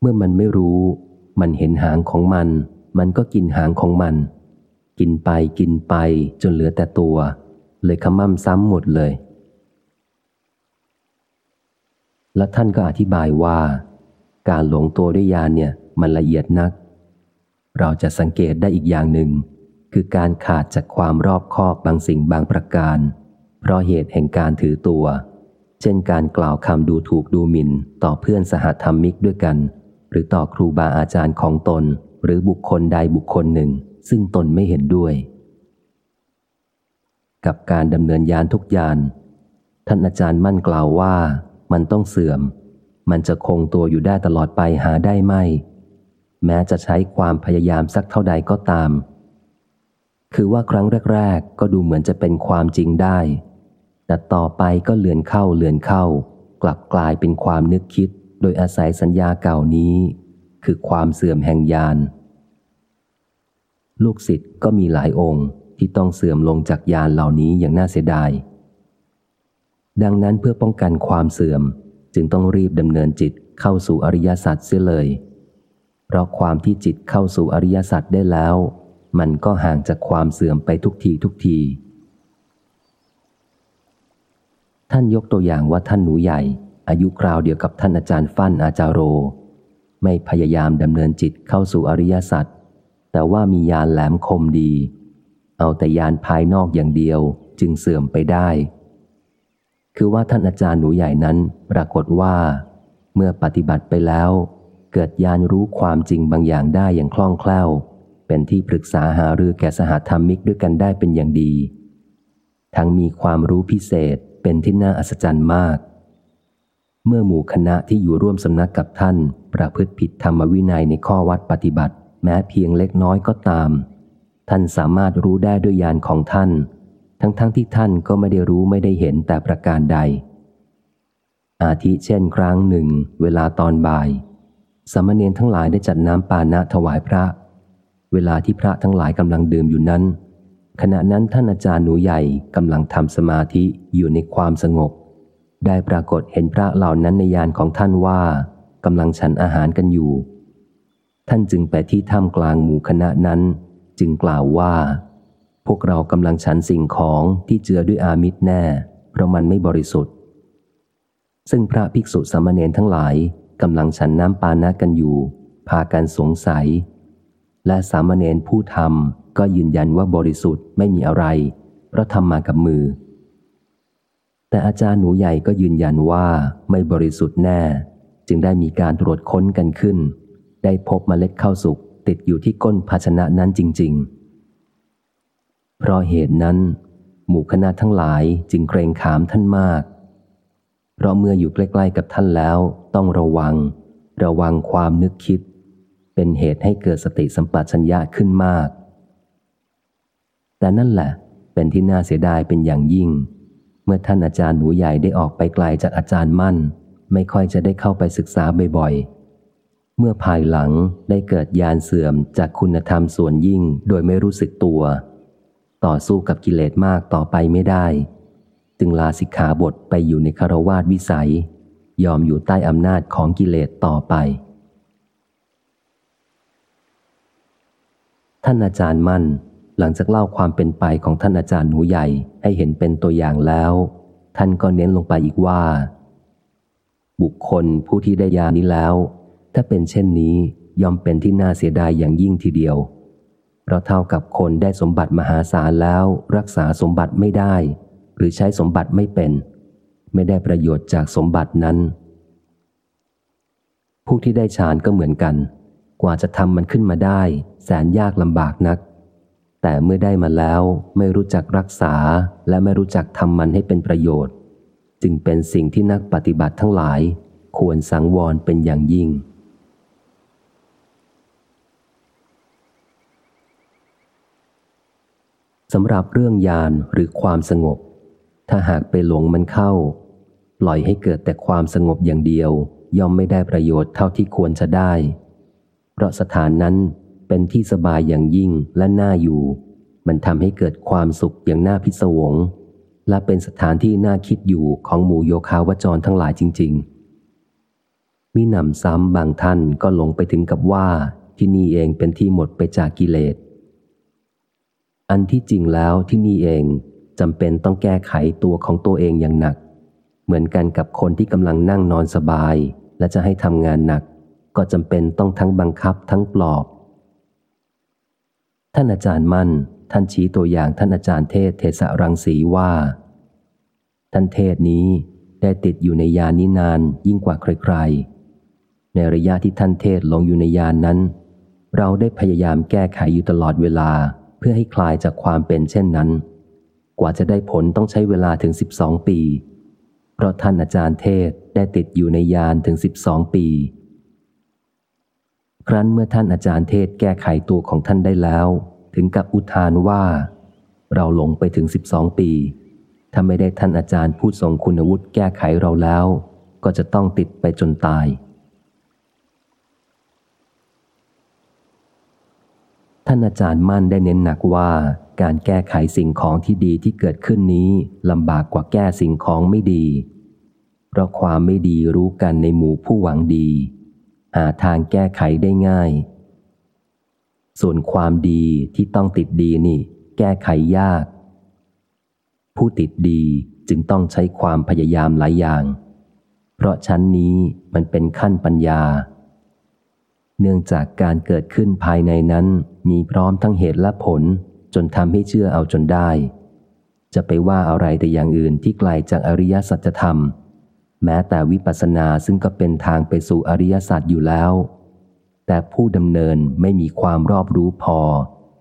เมื่อมันไม่รู้ มันเห็นหางของมัน มันก็กินหางของมัน กินไปกินไปจนเหลือแต่ตัว เลยขมั่มซ้ำหมดเลย และท่านก็อธิบายว่า การหลงตัวด้วยยานเนี่ยมันละเอียดนัก เราจะสังเกตได้อีกอย่างหนึ่ง คือการขาดจากความรอบคอบบางสิ่งบางประการ เพราะเหตุแห่งการถือตัว เช่นการกล่าวคำดูถูกดูหมิ่น ต่อเพื่อนสหธรรมิกด้วยกัน หรือต่อครูบาอาจารย์ของตน หรือบุคคลใดบุคคลหนึ่ง ซึ่งตนไม่เห็นด้วย กับการดำเนินยานทุกยาน ท่านอาจารย์มั่นกล่าวว่ามันต้องเสื่อม มันจะคงตัวอยู่ได้ตลอดไปหาได้ไม่ แม้จะใช้ความพยายามสักเท่าใดก็ตาม คือว่าครั้งแรก ๆ ก็ดูเหมือนจะเป็นความจริงได้ แต่ต่อไปก็เลือนเข้าเลือนเข้า กลับกลายเป็นความนึกคิด โดยอาศัยสัญญาเก่านี้ คือความเสื่อมแห่งญาณลูกศิษย์ก็มีหลายองค์ที่ต้องเสื่อมลงจากญาณเหล่านี้อย่างน่าเสียดาย ดังนั้นเพื่อป้องกันความเสื่อมจึงต้องรีบดำเนินจิตเข้าสู่อริยสัจเสียเลย เพราะความที่จิตเข้าสู่อริยสัจได้แล้ว มันก็ห่างจากความเสื่อมไปทุกทีทุกที ท่านยกตัวอย่างว่าท่านหนูใหญ่ อายุคราวเดียวกับท่านอาจารย์ฟั่นอาจารโร ไม่พยายามดำเนินจิตเข้าสู่อริยสัจแต่ว่ามียานแหลมคมดี เอาแต่ยานภายนอกอย่างเดียวจึงเสื่อมไปได้ คือว่าท่านอาจารย์หนูใหญ่นั้นปรากฏว่า เมื่อปฏิบัติไปแล้ว เกิดยานรู้ความจริงบางอย่างได้อย่างคล่องแคล่ว เป็นที่ปรึกษาหารือแก่สหธรรมิกด้วยกันได้เป็นอย่างดี ทั้งมีความรู้พิเศษเป็นที่น่าอัศจรรย์มาก เมื่อหมู่คณะที่อยู่ร่วมสำนักกับท่าน ประพฤติผิดธรรมวินัยในข้อวัดปฏิบัติ แม้เพียงเล็กน้อยก็ตาม ท่านสามารถรู้ได้ด้วยญาณของท่าน ทั้งๆทที่ท่านก็ไม่ได้รู้ไม่ได้เห็นแต่ประการใด อาทิเช่นครั้งหนึ่ง เวลาตอนบ่ายสามเณรทั้งหลายได้จัดน้ำปานะถวายพระ เวลาที่พระทั้งหลายกำลังดื่มอยู่นั้น ขณะนั้นท่านอาจารย์หนูใหญ่กำลังทำสมาธิอยู่ในความสงบ ได้ปรากฏเห็นพระเหล่านั้นในยานของท่านว่ากำลังฉันอาหารกันอยู่ ท่านจึงไปที่ถ้ำกลางหมู่คณะนั้น จึงกล่าวว่า พวกเรากำลังฉันสิ่งของที่เจือด้วยอามิตรแน่ เพราะมันไม่บริสุทธิ์ ซึ่งพระภิกษุสามเณรทั้งหลายกำลังฉันน้ำปานะกันอยู่ พากันสงสัย และสามเณรผู้ทำก็ยืนยันว่าบริสุทธิ์ไม่มีอะไร เพราะทำมากับมือ แต่อาจารย์หนูใหญ่ก็ยืนยันว่าไม่บริสุทธิ์แน่ จึงได้มีการตรวจค้นกันขึ้น ได้พบมเมล็ดข้าวสุกติดอยู่ที่ก้นภาชนะนั้นจริง ๆ เพราะเหตุนั้น หมู่คณะทั้งหลายจึงเกรงขามท่านมาก เพราะเมื่ออยู่ใกล้ๆกับท่านแล้วต้องระวัง ระวังความนึกคิด เป็นเหตุให้เกิดสติสัมปชัญญะขึ้นมาก แต่นั่นแหละ เป็นที่น่าเสียดายเป็นอย่างยิ่ง เมื่อท่านอาจารย์หนูใหญ่ได้ออกไปไกลจากอาจารย์มั่น ไม่ค่อยจะได้เข้าไปศึกษาบ่อยๆ เมื่อภายหลังได้เกิดยานเสื่อมจากคุณธรรมส่วนยิ่งโดยไม่รู้สึกตัว ต่อสู้กับกิเลสมากต่อไปไม่ได้ จึงลาสิกขาบทไปอยู่ในคารวาสวิสัย ยอมอยู่ใต้อำนาจของกิเลสต่อไป ท่านอาจารย์มั่น หลังจากเล่าความเป็นไปของท่านอาจารย์หนูใหญ่ให้เห็นเป็นตัวอย่างแล้ว ท่านก็เน้นลงไปอีกว่า บุคคลผู้ที่ได้ยานี้แล้ว ถ้าเป็นเช่นนี้ย่อมเป็นที่น่าเสียดายอย่างยิ่งทีเดียว เพราะเท่ากับคนได้สมบัติมหาศาลแล้ว รักษาสมบัติไม่ได้ หรือใช้สมบัติไม่เป็น ไม่ได้ประโยชน์จากสมบัตินั้น ผู้ที่ได้ฌานก็เหมือนกัน กว่าจะทำมันขึ้นมาได้ แสนยากลำบากนัก แต่เมื่อได้มาแล้วไม่รู้จักรักษาและไม่รู้จักทำมันให้เป็นประโยชน์ จึงเป็นสิ่งที่นักปฏิบัติทั้งหลาย ควรสังวรเป็นอย่างยิ่งสำหรับเรื่องยานหรือความสงบ ถ้าหากไปหลงมันเข้า ปล่อยให้เกิดแต่ความสงบอย่างเดียว ย่อมไม่ได้ประโยชน์เท่าที่ควรจะได้ เพราะสถานนั้น เป็นที่สบายอย่างยิ่งและน่าอยู่ มันทำให้เกิดความสุขอย่างน่าพิศวง และเป็นสถานที่น่าคิดอยู่ของหมู่โยคาวจรทั้งหลายจริง ๆมีหนำซ้ำบางท่านก็หลงไปถึงกับว่าที่นี่เองเป็นที่หมดไปจากกิเลส อันที่จริงแล้วที่นี่เองจำเป็นต้องแก้ไขตัวของตัวเองอย่างหนัก เหมือนกันกับคนที่กำลังนั่งนอนสบาย และจะให้ทำงานหนัก ก็จำเป็นต้องทั้งบังคับทั้งปลอบ ท่านอาจารย์มั่น ท่านชี้ตัวอย่างท่านอาจารย์เทศเทศรังสีว่า ท่านเทศนี้ได้ติดอยู่ในยานนี้นานยิ่งกว่าใครๆ ในระยะที่ท่านเทศลงอยู่ในยานนั้น เราได้พยายามแก้ไขอยู่ตลอดเวลาเพื่อให้คลายจากความเป็นเช่นนั้น กว่าจะได้ผลต้องใช้เวลาถึงสิบองปี เพราะท่านอาจารย์เทศได้ติดอยู่ในยานถึงสิบองปี ครั้นเมื่อท่านอาจารย์เทศแก้ไขตัวของท่านได้แล้ว ถึงกับอุทานว่า เราหลงไปถึงสิบสองปี ถ้าไม่ได้ท่านอาจารย์ผู้ทรงคุณวุฒิแก้ไขเราแล้ว ก็จะต้องติดไปจนตาย ท่านอาจารย์มั่นได้เน้นหนักว่าการแก้ไขสิ่งของที่ดีที่เกิดขึ้นนี้ลำบากกว่าแก้สิ่งของไม่ดี เพราะความไม่ดีรู้กันในหมู่ผู้หวังดี หาทางแก้ไขได้ง่าย ส่วนความดีที่ต้องติดดีนี่ แก้ไขยาก ผู้ติดดีจึงต้องใช้ความพยายามหลายอย่าง เพราะชั้นนี้มันเป็นขั้นปัญญา เนื่องจากการเกิดขึ้นภายในนั้นมีพร้อมทั้งเหตุและผลจนทำให้เชื่อเอาจนได้ จะไปว่าอะไรแต่อย่างอื่นที่ไกลจากอริยสัจธรรม แม้แต่วิปัสสนาซึ่งก็เป็นทางไปสู่อริยสัจอยู่แล้ว แต่ผู้ดำเนินไม่มีความรอบรู้พอ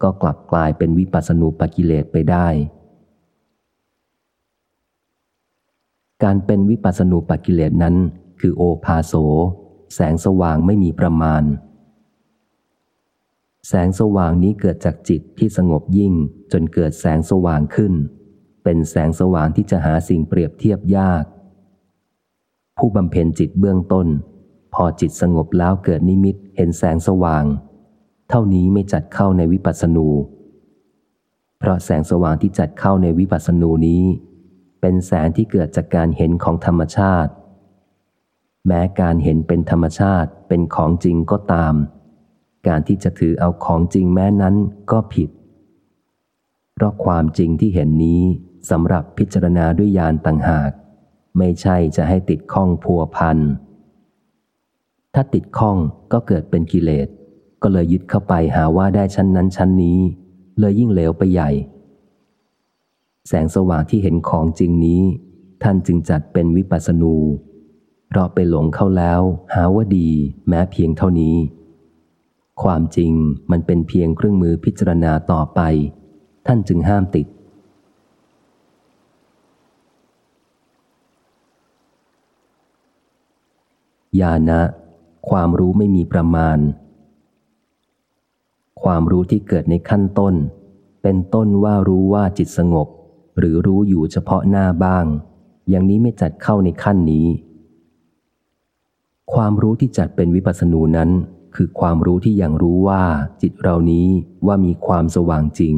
ก็กลับกลายเป็นวิปัสสนูปกิเลสไปได้ การเป็นวิปัสสนูปกิเลสนั้น คือโอภาโส แสงสว่างไม่มีประมาณ แสงสว่างนี้เกิดจากจิตที่สงบยิ่งจนเกิดแสงสว่างขึ้น เป็นแสงสว่างที่จะหาสิ่งเปรียบเทียบยาก ผู้บำเพ็ญจิตเบื้องต้น พอจิตสงบแล้วเกิดนิมิตเห็นแสงสว่าง เท่านี้ไม่จัดเข้าในวิปัสสนู เพราะแสงสว่างที่จัดเข้าในวิปัสสนูนี้ เป็นแสงที่เกิดจากการเห็นของธรรมชาติ แม้การเห็นเป็นธรรมชาติเป็นของจริงก็ตาม การที่จะถือเอาของจริงแม้นั้นก็ผิด เพราะความจริงที่เห็นนี้สำหรับพิจารณาด้วยญาณต่างหาก ไม่ใช่จะให้ติดข้องพัวพัน ถ้าติดข้องก็เกิดเป็นกิเลส ก็เลยยึดเข้าไปหาว่าได้ชั้นนั้นชั้นนี้ เลยยิ่งเหลวไปใหญ่ แสงสว่างที่เห็นของจริงนี้ ท่านจึงจัดเป็นวิปัสสนูเพราะไปหลงเข้าแล้ว หาว่าดีแม้เพียงเท่านี้ ความจริงมันเป็นเพียงเครื่องมือพิจารณาต่อไป ท่านจึงห้ามติด ญาณะ ความรู้ไม่มีประมาณ ความรู้ที่เกิดในขั้นต้น เป็นต้นว่ารู้ว่าจิตสงบ หรือรู้อยู่เฉพาะหน้าบ้าง อย่างนี้ไม่จัดเข้าในขั้นนี้ ความรู้ที่จัดเป็นวิปัสสนูนั้น คือความรู้ที่ยังรู้ว่าจิตเรานี้ว่ามีความสว่างจริง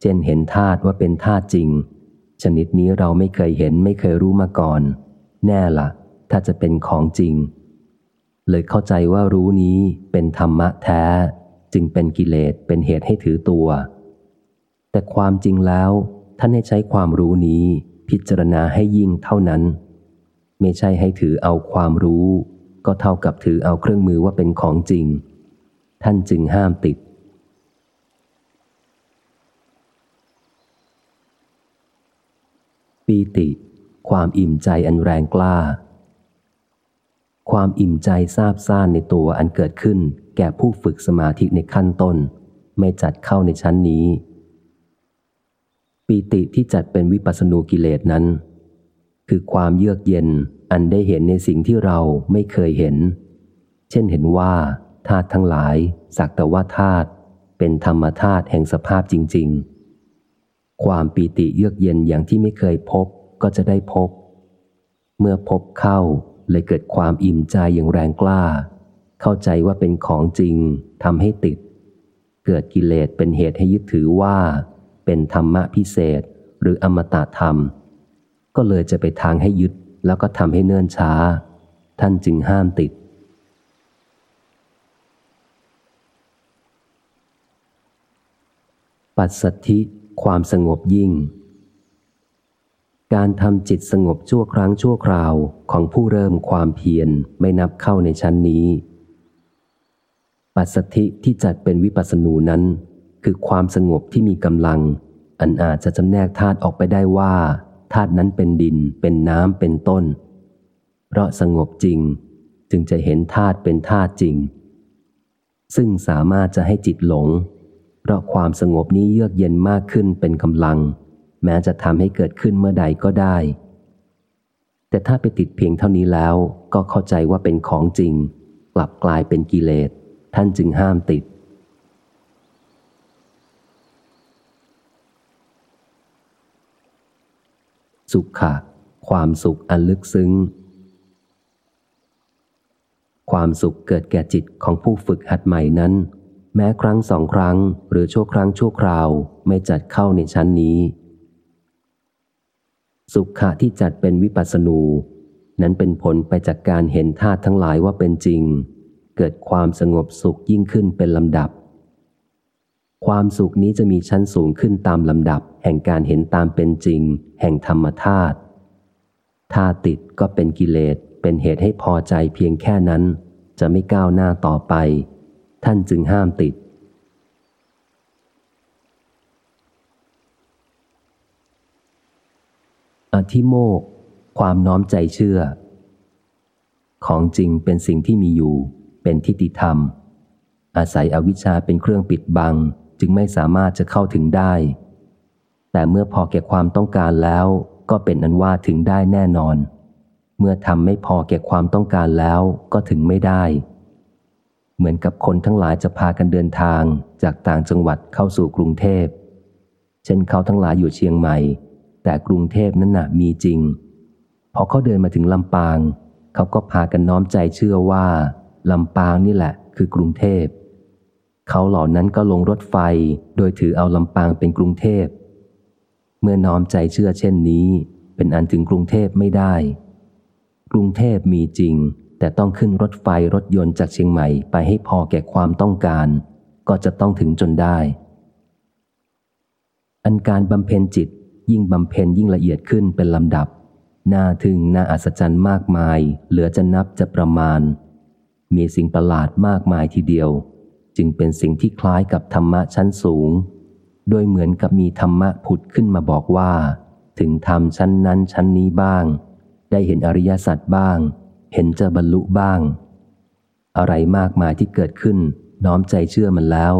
เช่นเห็นธาตุว่าเป็นธาตุจริง ชนิดนี้เราไม่เคยเห็นไม่เคยรู้มาก่อน แน่ละ่ะ ถ้าจะเป็นของจริง เลยเข้าใจว่ารู้นี้เป็นธรรมะแท้ จึงเป็นกิเลสเป็นเหตุให้ถือตัว แต่ความจริงแล้ว ท่านให้ใช้ความรู้นี้พิจารณาให้ยิ่งเท่านั้น ไม่ใช่ให้ถือเอาความรู้ ก็เท่ากับถือเอาเครื่องมือว่าเป็นของจริง ท่านจึงห้ามติดปีติ ความอิ่มใจอันแรงกล้า ความอิ่มใจซาบซ่านในตัวอันเกิดขึ้น แก่ผู้ฝึกสมาธิในขั้นต้น ไม่จัดเข้าในชั้นนี้ ปีติที่จัดเป็นวิปัสสนูกิเลสนั้น คือความเยือกเย็นอันได้เห็นในสิ่งที่เราไม่เคยเห็น เช่นเห็นว่าธาตุทั้งหลายสักแต่ว่าธาตุเป็นธรรมธาตุแห่งสภาพจริง ๆ ความปีติเยือกเย็นอย่างที่ไม่เคยพบก็จะได้พบ เมื่อพบเข้า เลยเกิดความอิ่มใจอย่างแรงกล้า เข้าใจว่าเป็นของจริงทำให้ติด เกิดกิเลสเป็นเหตุให้ยึดถือว่า เป็นธรรมะพิเศษหรืออมตะธรรม ก็เลยจะไปทางให้ยึดแล้วก็ทำให้เนื่นช้า ท่านจึงห้ามติด ปัสสัทธิความสงบยิ่ง การทำจิตสงบชั่วครั้งชั่วคราวของผู้เริ่มความเพียรไม่นับเข้าในชั้นนี้ ปัสสธิที่จัดเป็นวิปัสสนูนั้น คือความสงบที่มีกำลัง อันอาจจะจำแนกธาตุออกไปได้ว่าธาตุนั้นเป็นดิน เป็นน้ำเป็นต้น เพราะสงบจริง จึงจะเห็นธาตุเป็นธาตุจริง ซึ่งสามารถจะให้จิตหลง เพราะความสงบนี้เยือกเย็นมากขึ้นเป็นกำลัง แม้จะทำให้เกิดขึ้นเมื่อใดก็ได้ แต่ถ้าไปติดเพียงเท่านี้แล้วก็เข้าใจว่าเป็นของจริง กลับกลายเป็นกิเลส ท่านจึงห้ามติด สุขะ ความสุขอันลึกซึ้ง ความสุขเกิดแก่จิตของผู้ฝึกหัดใหม่นั้น แม้ครั้งสองครั้ง หรือชั่วครั้งชั่วคราวไม่จัดเข้าในชั้นนี้ สุขะที่จัดเป็นวิปัสสนู นั้นเป็นผลไปจากการเห็นธาตุทั้งหลายว่าเป็นจริง เกิดความสงบสุขยิ่งขึ้นเป็นลำดับ ความสุขนี้จะมีชั้นสูงขึ้นตามลำดับ แห่งการเห็นตามเป็นจริง แห่งธรรมธาตุถ้าติดก็เป็นกิเลสเป็นเหตุให้พอใจเพียงแค่นั้น จะไม่ก้าวหน้าต่อไป ท่านจึงห้ามติด อธิโมก ความน้อมใจเชื่อ ของจริงเป็นสิ่งที่มีอยู่ เป็นทิฏฐิธรรม อาศัยอวิชชาเป็นเครื่องปิดบัง จึงไม่สามารถจะเข้าถึงได้ แต่เมื่อพอแก่ความต้องการแล้วก็เป็นอันว่าถึงได้แน่นอน เมื่อทำไม่พอแก่ความต้องการแล้วก็ถึงไม่ได้ เหมือนกับคนทั้งหลายจะพากันเดินทางจากต่างจังหวัดเข้าสู่กรุงเทพ เช่นเขาทั้งหลายอยู่เชียงใหม่ แต่กรุงเทพนั้นน่ะมีจริง พอเขาเดินมาถึงลำปาง เขาก็พากันน้อมใจเชื่อว่าลำปางนี่แหละ คือกรุงเทพ เขาเหล่านั้นก็ลงรถไฟโดยถือเอาลำปางเป็นกรุงเทพ เมื่อน้อมใจเชื่อเช่นนี้ เป็นอันถึงกรุงเทพไม่ได้ กรุงเทพมีจริง แต่ต้องขึ้นรถไฟรถยนต์จากเชียงใหม่ไปให้พอแก่ความต้องการ ก็จะต้องถึงจนได้ อันการบำเพ็ญจิต ยิ่งบำเพ็ญยิ่งละเอียดขึ้นเป็นลำดับ น่าถึงน่าอัศจรรย์มากมาย เหลือจะนับจะประมาณ มีสิ่งประหลาดมากมายทีเดียว จึงเป็นสิ่งที่คล้ายกับธรรมะชั้นสูง โดยเหมือนกับมีธรรมะผุดขึ้นมาบอกว่า ถึงธรรมชั้นนั้นชั้นนี้บ้าง ได้เห็นอริยสัจบ้าง เห็นจะบรรลุบ้าง อะไรมากมายที่เกิดขึ้นน้อมใจเชื่อมันแล้ว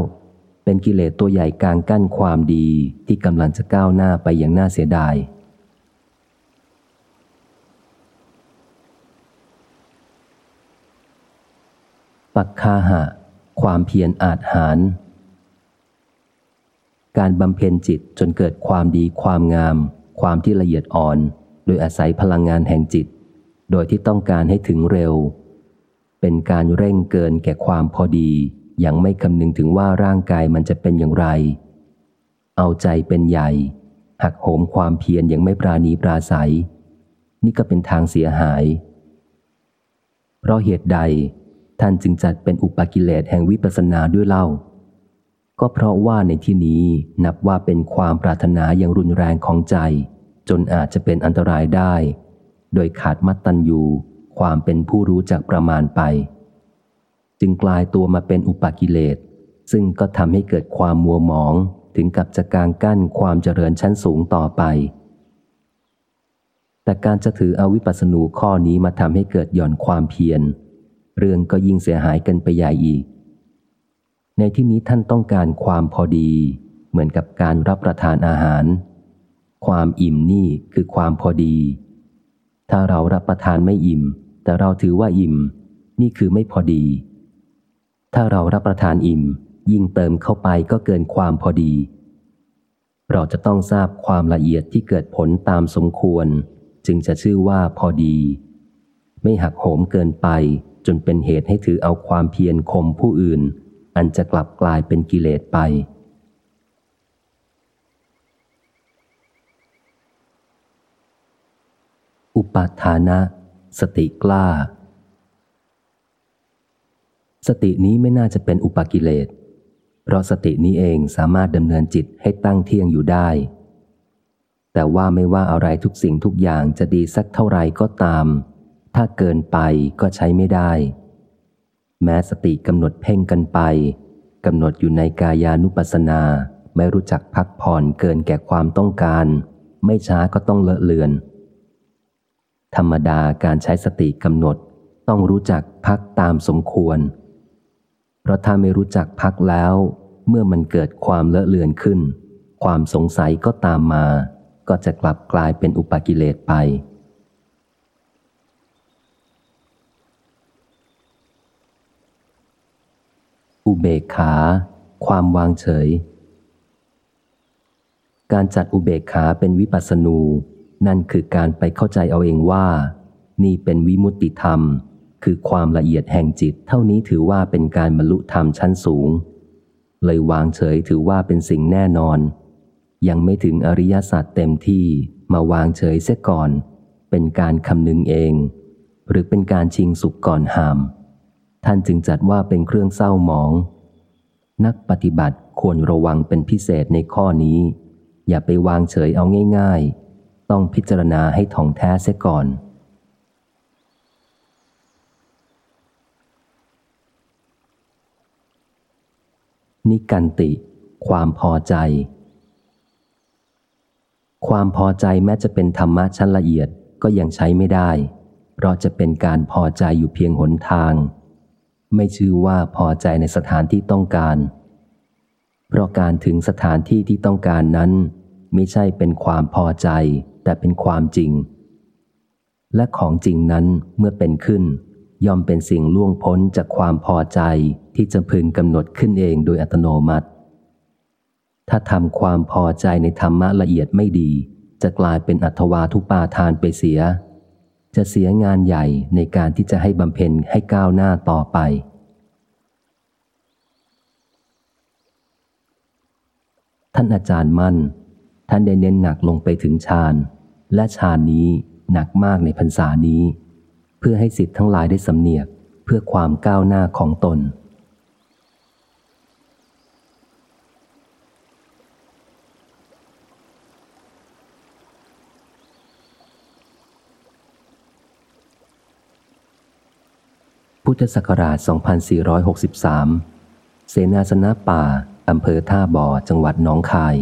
เป็นกิเลสตัวใหญ่กลางกั้นความดีที่กำลังจะก้าวหน้าไปอย่างน่าเสียดาย ปักคาหะ ความเพียรอาจหาร การบำเพ็ญจิตจนเกิดความดีความงาม ความที่ละเอียดอ่อน โดยอาศัยพลังงานแห่งจิต โดยที่ต้องการให้ถึงเร็ว เป็นการเร่งเกินแก่ความพอดี ยังไม่คำนึงถึงว่าร่างกายมันจะเป็นอย่างไร เอาใจเป็นใหญ่ หักโหมความเพียรอยังไม่ปราณีปราศัย นี่ก็เป็นทางเสียหาย เพราะเหตุใดท่านจึงจัดเป็นอุปกิเลสแห่งวิปัสสนาด้วยเล่า ก็เพราะว่าในที่นี้นับว่าเป็นความปรารถนาอย่างรุนแรงของใจ จนอาจจะเป็นอันตรายได้ โดยขาดมัตตัญญูความเป็นผู้รู้จักประมาณไป จึงกลายตัวมาเป็นอุปกิเลส ซึ่งก็ทำให้เกิดความมัวหมองถึงกับจะกางกั้นความเจริญชั้นสูงต่อไป แต่การจะถือเอาวิปัสสนูข้อนี้มาทำให้เกิดหย่อนความเพียร เรื่องก็ยิ่งเสียหายกันไปใหญ่อีก ในที่นี้ท่านต้องการความพอดี เหมือนกับการรับประทานอาหาร ความอิ่มนี่คือความพอดี ถ้าเรารับประทานไม่อิ่ม แต่เราถือว่าอิ่ม นี่คือไม่พอดี ถ้าเรารับประทานอิ่ม ยิ่งเติมเข้าไปก็เกินความพอดี เราจะต้องทราบความละเอียดที่เกิดผลตามสมควร จึงจะชื่อว่าพอดี ไม่หักโหมเกินไป จนเป็นเหตุให้ถือเอาความเพียรข่มผู้อื่น อันจะกลับกลายเป็นกิเลสไปอุปาทานะ สติกล้า สตินี้ไม่น่าจะเป็นอุปกิเลส เพราะสตินี้เองสามารถดำเนินจิตให้ตั้งเที่ยงอยู่ได้ แต่ว่าไม่ว่าอะไรทุกสิ่งทุกอย่างจะดีสักเท่าไรก็ตาม ถ้าเกินไปก็ใช้ไม่ได้ แม้สติกำหนดเพ่งกันไปกำหนดอยู่ในกายานุปัสสนา ไม่รู้จักพักผ่อนเกินแก่ความต้องการ ไม่ช้าก็ต้องเลอะเลือน ธรรมดาการใช้สติกำหนดต้องรู้จักพักตามสมควร เพราะถ้าไม่รู้จักพักแล้ว เมื่อมันเกิดความเลอะเลือนขึ้น ความสงสัยก็ตามมา ก็จะกลับกลายเป็นอุปกิเลสไป อุเบกขา ความวางเฉย การจัดอุเบกขาเป็นวิปัสสนู นั่นคือการไปเข้าใจเอาเองว่า นี่เป็นวิมุตติธรรม คือความละเอียดแห่งจิต เท่านี้ถือว่าเป็นการบรรลุธรรมชั้นสูง เลยวางเฉยถือว่าเป็นสิ่งแน่นอน ยังไม่ถึงอริยสัจเต็มที่มาวางเฉยเสียก่อน เป็นการคำนึงเอง หรือเป็นการชิงสุขก่อนหาม ท่านจึงจัดว่าเป็นเครื่องเศร้าหมอง นักปฏิบัติควรระวังเป็นพิเศษในข้อนี้ อย่าไปวางเฉยเอาง่าย ๆ ต้องพิจารณาให้ถ่องแท้เสียก่อน นิกันติ ความพอใจ ความพอใจแม้จะเป็นธรรมะชั้นละเอียดก็ยังใช้ไม่ได้ เพราะจะเป็นการพอใจอยู่เพียงหนทาง ไม่ชื่อว่าพอใจในสถานที่ต้องการ เพราะการถึงสถานที่ที่ต้องการนั้น ไม่ใช่เป็นความพอใจ แต่เป็นความจริง และของจริงนั้นเมื่อเป็นขึ้น ย่อมเป็นสิ่งล่วงพ้นจากความพอใจที่จะพึงกำหนดขึ้นเองโดยอัตโนมัติ ถ้าทำความพอใจในธรรมะละเอียดไม่ดี จะกลายเป็นอัตวาทุปาทานไปเสีย จะเสียงานใหญ่ในการที่จะให้บำเพ็ญให้ก้าวหน้าต่อไป ท่านอาจารย์มั่น ท่านได้เน้นหนักลงไปถึงฌานและฌานนี้หนักมากในพรรษานี้ พื่อให้สิทธิ์ทั้งหลายได้สำเนียกเพื่อความก้าวหน้าของตน พุทธศักราช 2463 เสนาสนะป่าอำเภอท่าบ่อจังหวัดน้องคาย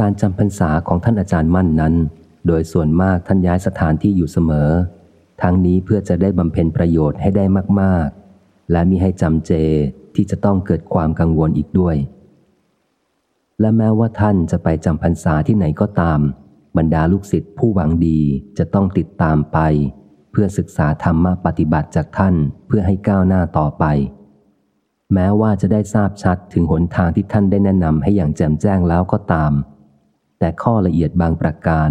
การจำพรรษาของท่านอาจารย์มั่นนั้น โดยส่วนมากท่านย้ายสถานที่อยู่เสมอ ทั้งนี้เพื่อจะได้บำเพ็ญประโยชน์ให้ได้มาก ๆ และมิให้จำเจที่จะต้องเกิดความกังวลอีกด้วย และแม้ว่าท่านจะไปจำพรรษาที่ไหนก็ตาม บรรดาลูกศิษย์ผู้หวังดีจะต้องติดตามไป เพื่อศึกษาธรรมะปฏิบัติจากท่านเพื่อให้ก้าวหน้าต่อไป แม้ว่าจะได้ทราบชัดถึงหนทางที่ท่านได้แนะนำให้อย่างแจ่มแจ้งแล้วก็ตาม แต่ข้อละเอียดบางประการ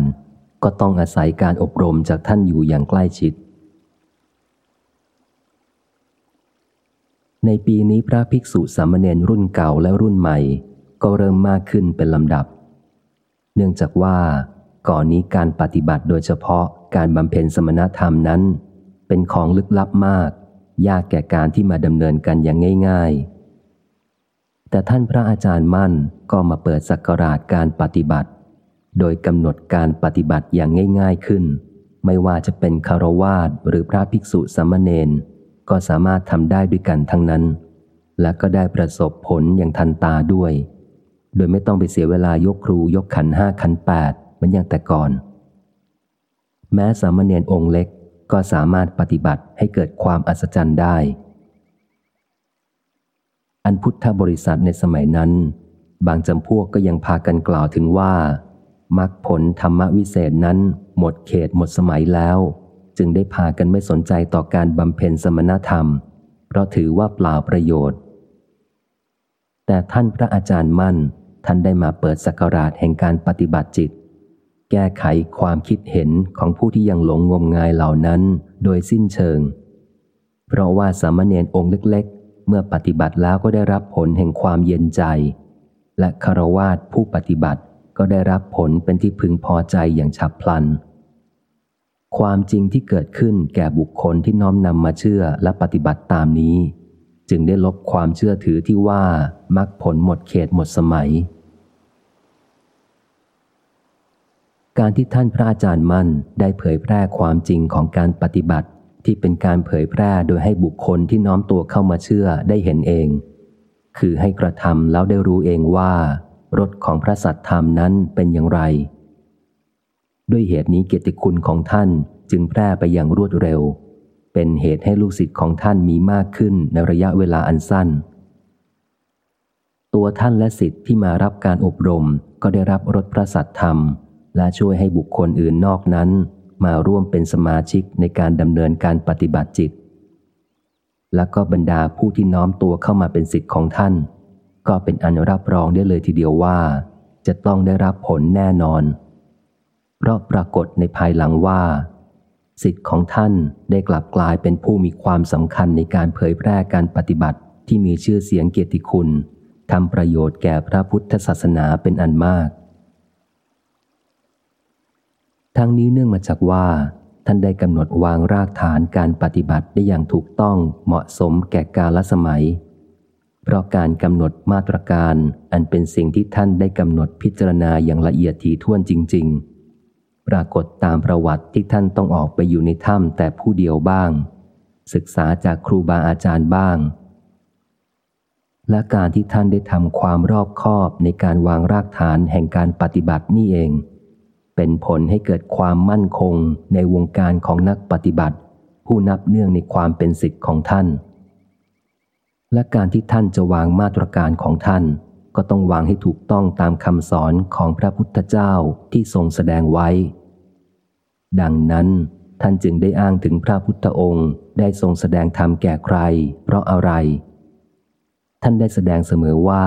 ก็ต้องอาศัยการอบรมจากท่านอยู่อย่างใกล้ชิด ในปีนี้พระภิกษุสามเณรรุ่นเก่าและรุ่นใหม่ ก็เริ่มมากขึ้นเป็นลำดับ เนื่องจากว่าก่อนนี้การปฏิบัติโดยเฉพาะการบำเพ็ญสมณธรรมนั้น เป็นของลึกลับมาก ยากแก่การที่มาดำเนินกันอย่างง่าย ๆ แต่ท่านพระอาจารย์มั่นก็มาเปิดสักการะการปฏิบัติ โดยกำหนดการปฏิบัติอย่างง่าย ๆขึ้น ไม่ว่าจะเป็นคารวาสหรือพระภิกษุสมเณรก็สามารถทำได้ด้วยกันทั้งนั้น และก็ได้ประสบผลอย่างทันตาด้วย โดยไม่ต้องไปเสียเวลายกครูยกขันห้าขันแปดเหมือนอย่างแต่ก่อน แม้สามเณรองค์เล็กก็สามารถปฏิบัติให้เกิดความอัศจรรย์ได้ อันพุทธบริษัทในสมัยนั้น บางจำพวกก็ยังพากันกล่าวถึงว่า มรรคผลธรรมวิเศษนั้น หมดเขตหมดสมัยแล้ว จึงได้พากันไม่สนใจต่อการบำเพ็ญสมณธรรม เพราะถือว่าเปล่าประโยชน์ แต่ท่านพระอาจารย์มั่น ท่านได้มาเปิดสักราชแห่งการปฏิบัติจิต แก้ไขความคิดเห็นของผู้ที่ยังหลงงมงายเหล่านั้น โดยสิ้นเชิง เพราะว่าสามเณรองค์เล็ก ๆ เมื่อปฏิบัติแล้วก็ได้รับผลแห่งความเย็นใจ และคารวาสผู้ปฏิบัติ ก็ได้รับผลเป็นที่พึงพอใจอย่างฉับพลัน ความจริงที่เกิดขึ้นแก่บุคคลที่น้อมนำมาเชื่อและปฏิบัติตามนี้ จึงได้ลบความเชื่อถือที่ว่ามรรคผลหมดเขตหมดสมัย การที่ท่านพระอาจารย์มั่นได้เผยแพร่ความจริงของการปฏิบัติที่เป็นการเผยแพร่โดยให้บุคคลที่น้อมตัวเข้ามาเชื่อได้เห็นเอง คือให้กระทำแล้วได้รู้เองว่า รถของพระสัตธรรมนั้นเป็นอย่างไร ด้วยเหตุนี้เกียรติคุณของท่านจึงแพร่ไปอย่างรวดเร็ว เป็นเหตุให้ลูกศิษย์ของท่านมีมากขึ้นในระยะเวลาอันสั้น ตัวท่านและศิษย์ที่มารับการอบรมก็ได้รับรถพระสัตธรรม และช่วยให้บุคคลอื่นนอกนั้น มาร่วมเป็นสมาชิกในการดำเนินการปฏิบัติจิต และก็บรรดาผู้ที่น้อมตัวเข้ามาเป็นสิทธิ์ของท่าน ก็เป็นอันรับรองได้เลยทีเดียวว่า จะต้องได้รับผลแน่นอน เพราะปรากฏในภายหลังว่า สิทธิ์ของท่านได้กลับกลายเป็นผู้มีความสำคัญในการเผยแพร่การปฏิบัติที่มีชื่อเสียงเกียรติคุณทำประโยชน์แก่พระพุทธศาสนาเป็นอันมาก ทั้งนี้เนื่องมาจากว่า ท่านได้กำหนดวางรากฐานการปฏิบัติได้อย่างถูกต้องเหมาะสมแก่กาลสมัย เพราะการกำหนดมาตรการอันเป็นสิ่งที่ท่านได้กำหนดพิจารณาอย่างละเอียดถี่ถ้วนจริง ๆ ปรากฏตามประวัติที่ท่านต้องออกไปอยู่ในถ้ำแต่ผู้เดียวบ้าง ศึกษาจากครูบาอาจารย์บ้าง และการที่ท่านได้ทำความรอบคอบในการวางรากฐานแห่งการปฏิบัตินี่เอง เป็นผลให้เกิดความมั่นคงในวงการของนักปฏิบัติ ผู้นับเนื่องในความเป็นสิทธิ์ของท่าน และการที่ท่านจะวางมาตรการของท่าน ก็ต้องวางให้ถูกต้องตามคำสอนของพระพุทธเจ้าที่ทรงแสดงไว้ ดังนั้น ท่านจึงได้อ้างถึงพระพุทธองค์ได้ทรงแสดงธรรมแก่ใคร เพราะอะไร ท่านได้แสดงเสมอว่า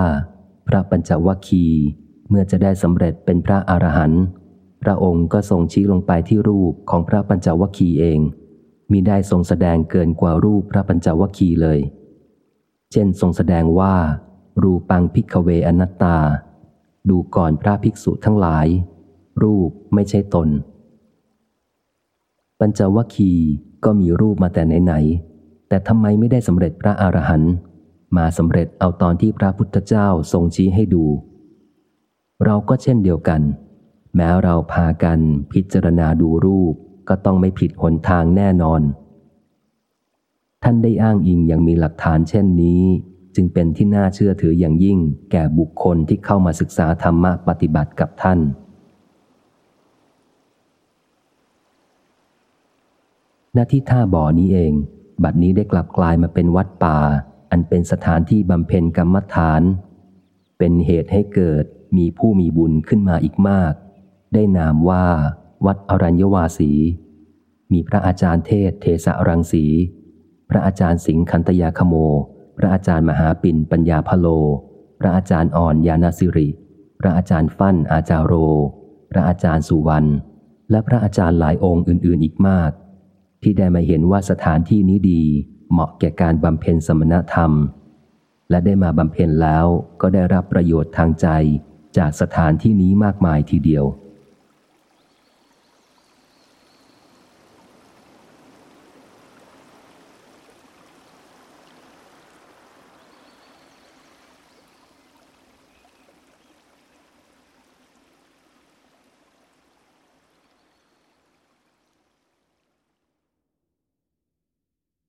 พระปัญจวัคคีย์เมื่อจะได้สำเร็จเป็นพระอรหันต์พระองค์ก็ทรงชี้ลงไปที่รูปของพระปัญจวัคคีย์เองมิได้ทรงแสดงเกินกว่ารูปพระปัญจวัคคีย์เลย เช่นทรงแสดงว่า รูปังพิกเวอนัตตา ดูก่อนพระภิกษุทั้งหลาย รูปไม่ใช่ตน ปัญจวัคคีก็มีรูปมาแต่ไหนๆแต่ทำไมไม่ได้สำเร็จพระอรหันต์มาสำเร็จเอาตอนที่พระพุทธเจ้าทรงชี้ให้ดู เราก็เช่นเดียวกัน แม้เราพากันพิจารณาดูรูปก็ต้องไม่ผิดหนทางแน่นอน ท่านได้อ้างอิงอย่างมีหลักฐานเช่นนี้ จึงเป็นที่น่าเชื่อถืออย่างยิ่งแก่บุคคลที่เข้ามาศึกษาธรรมะปฏิบัติกับท่าน ณที่ท่าบ่อนี้เอง บัดนี้ได้กลับกลายมาเป็นวัดป่า อันเป็นสถานที่บำเพ็ญกรรมฐาน เป็นเหตุให้เกิดมีผู้มีบุญขึ้นมาอีกมาก ได้นามว่า วัดอรัญญวาสี มีพระอาจารย์เทศเทสะรังสี พระอาจารย์สิงคันตยาคโม พระอาจารย์มหาปิ่นปัญญาพโล พระอาจารย์อ่อนยานาสิริ พระอาจารย์ฟั่นอาจารโร พระอาจารย์สุวรรณ และพระอาจารย์หลายองค์อื่น ๆ อีกมาก ที่ได้มาเห็นว่าสถานที่นี้ดี เหมาะแก่การบำเพ็ญสมณธรรม และได้มาบำเพ็ญแล้วก็ได้รับประโยชน์ทางใจจากสถานที่นี้มากมายทีเดียว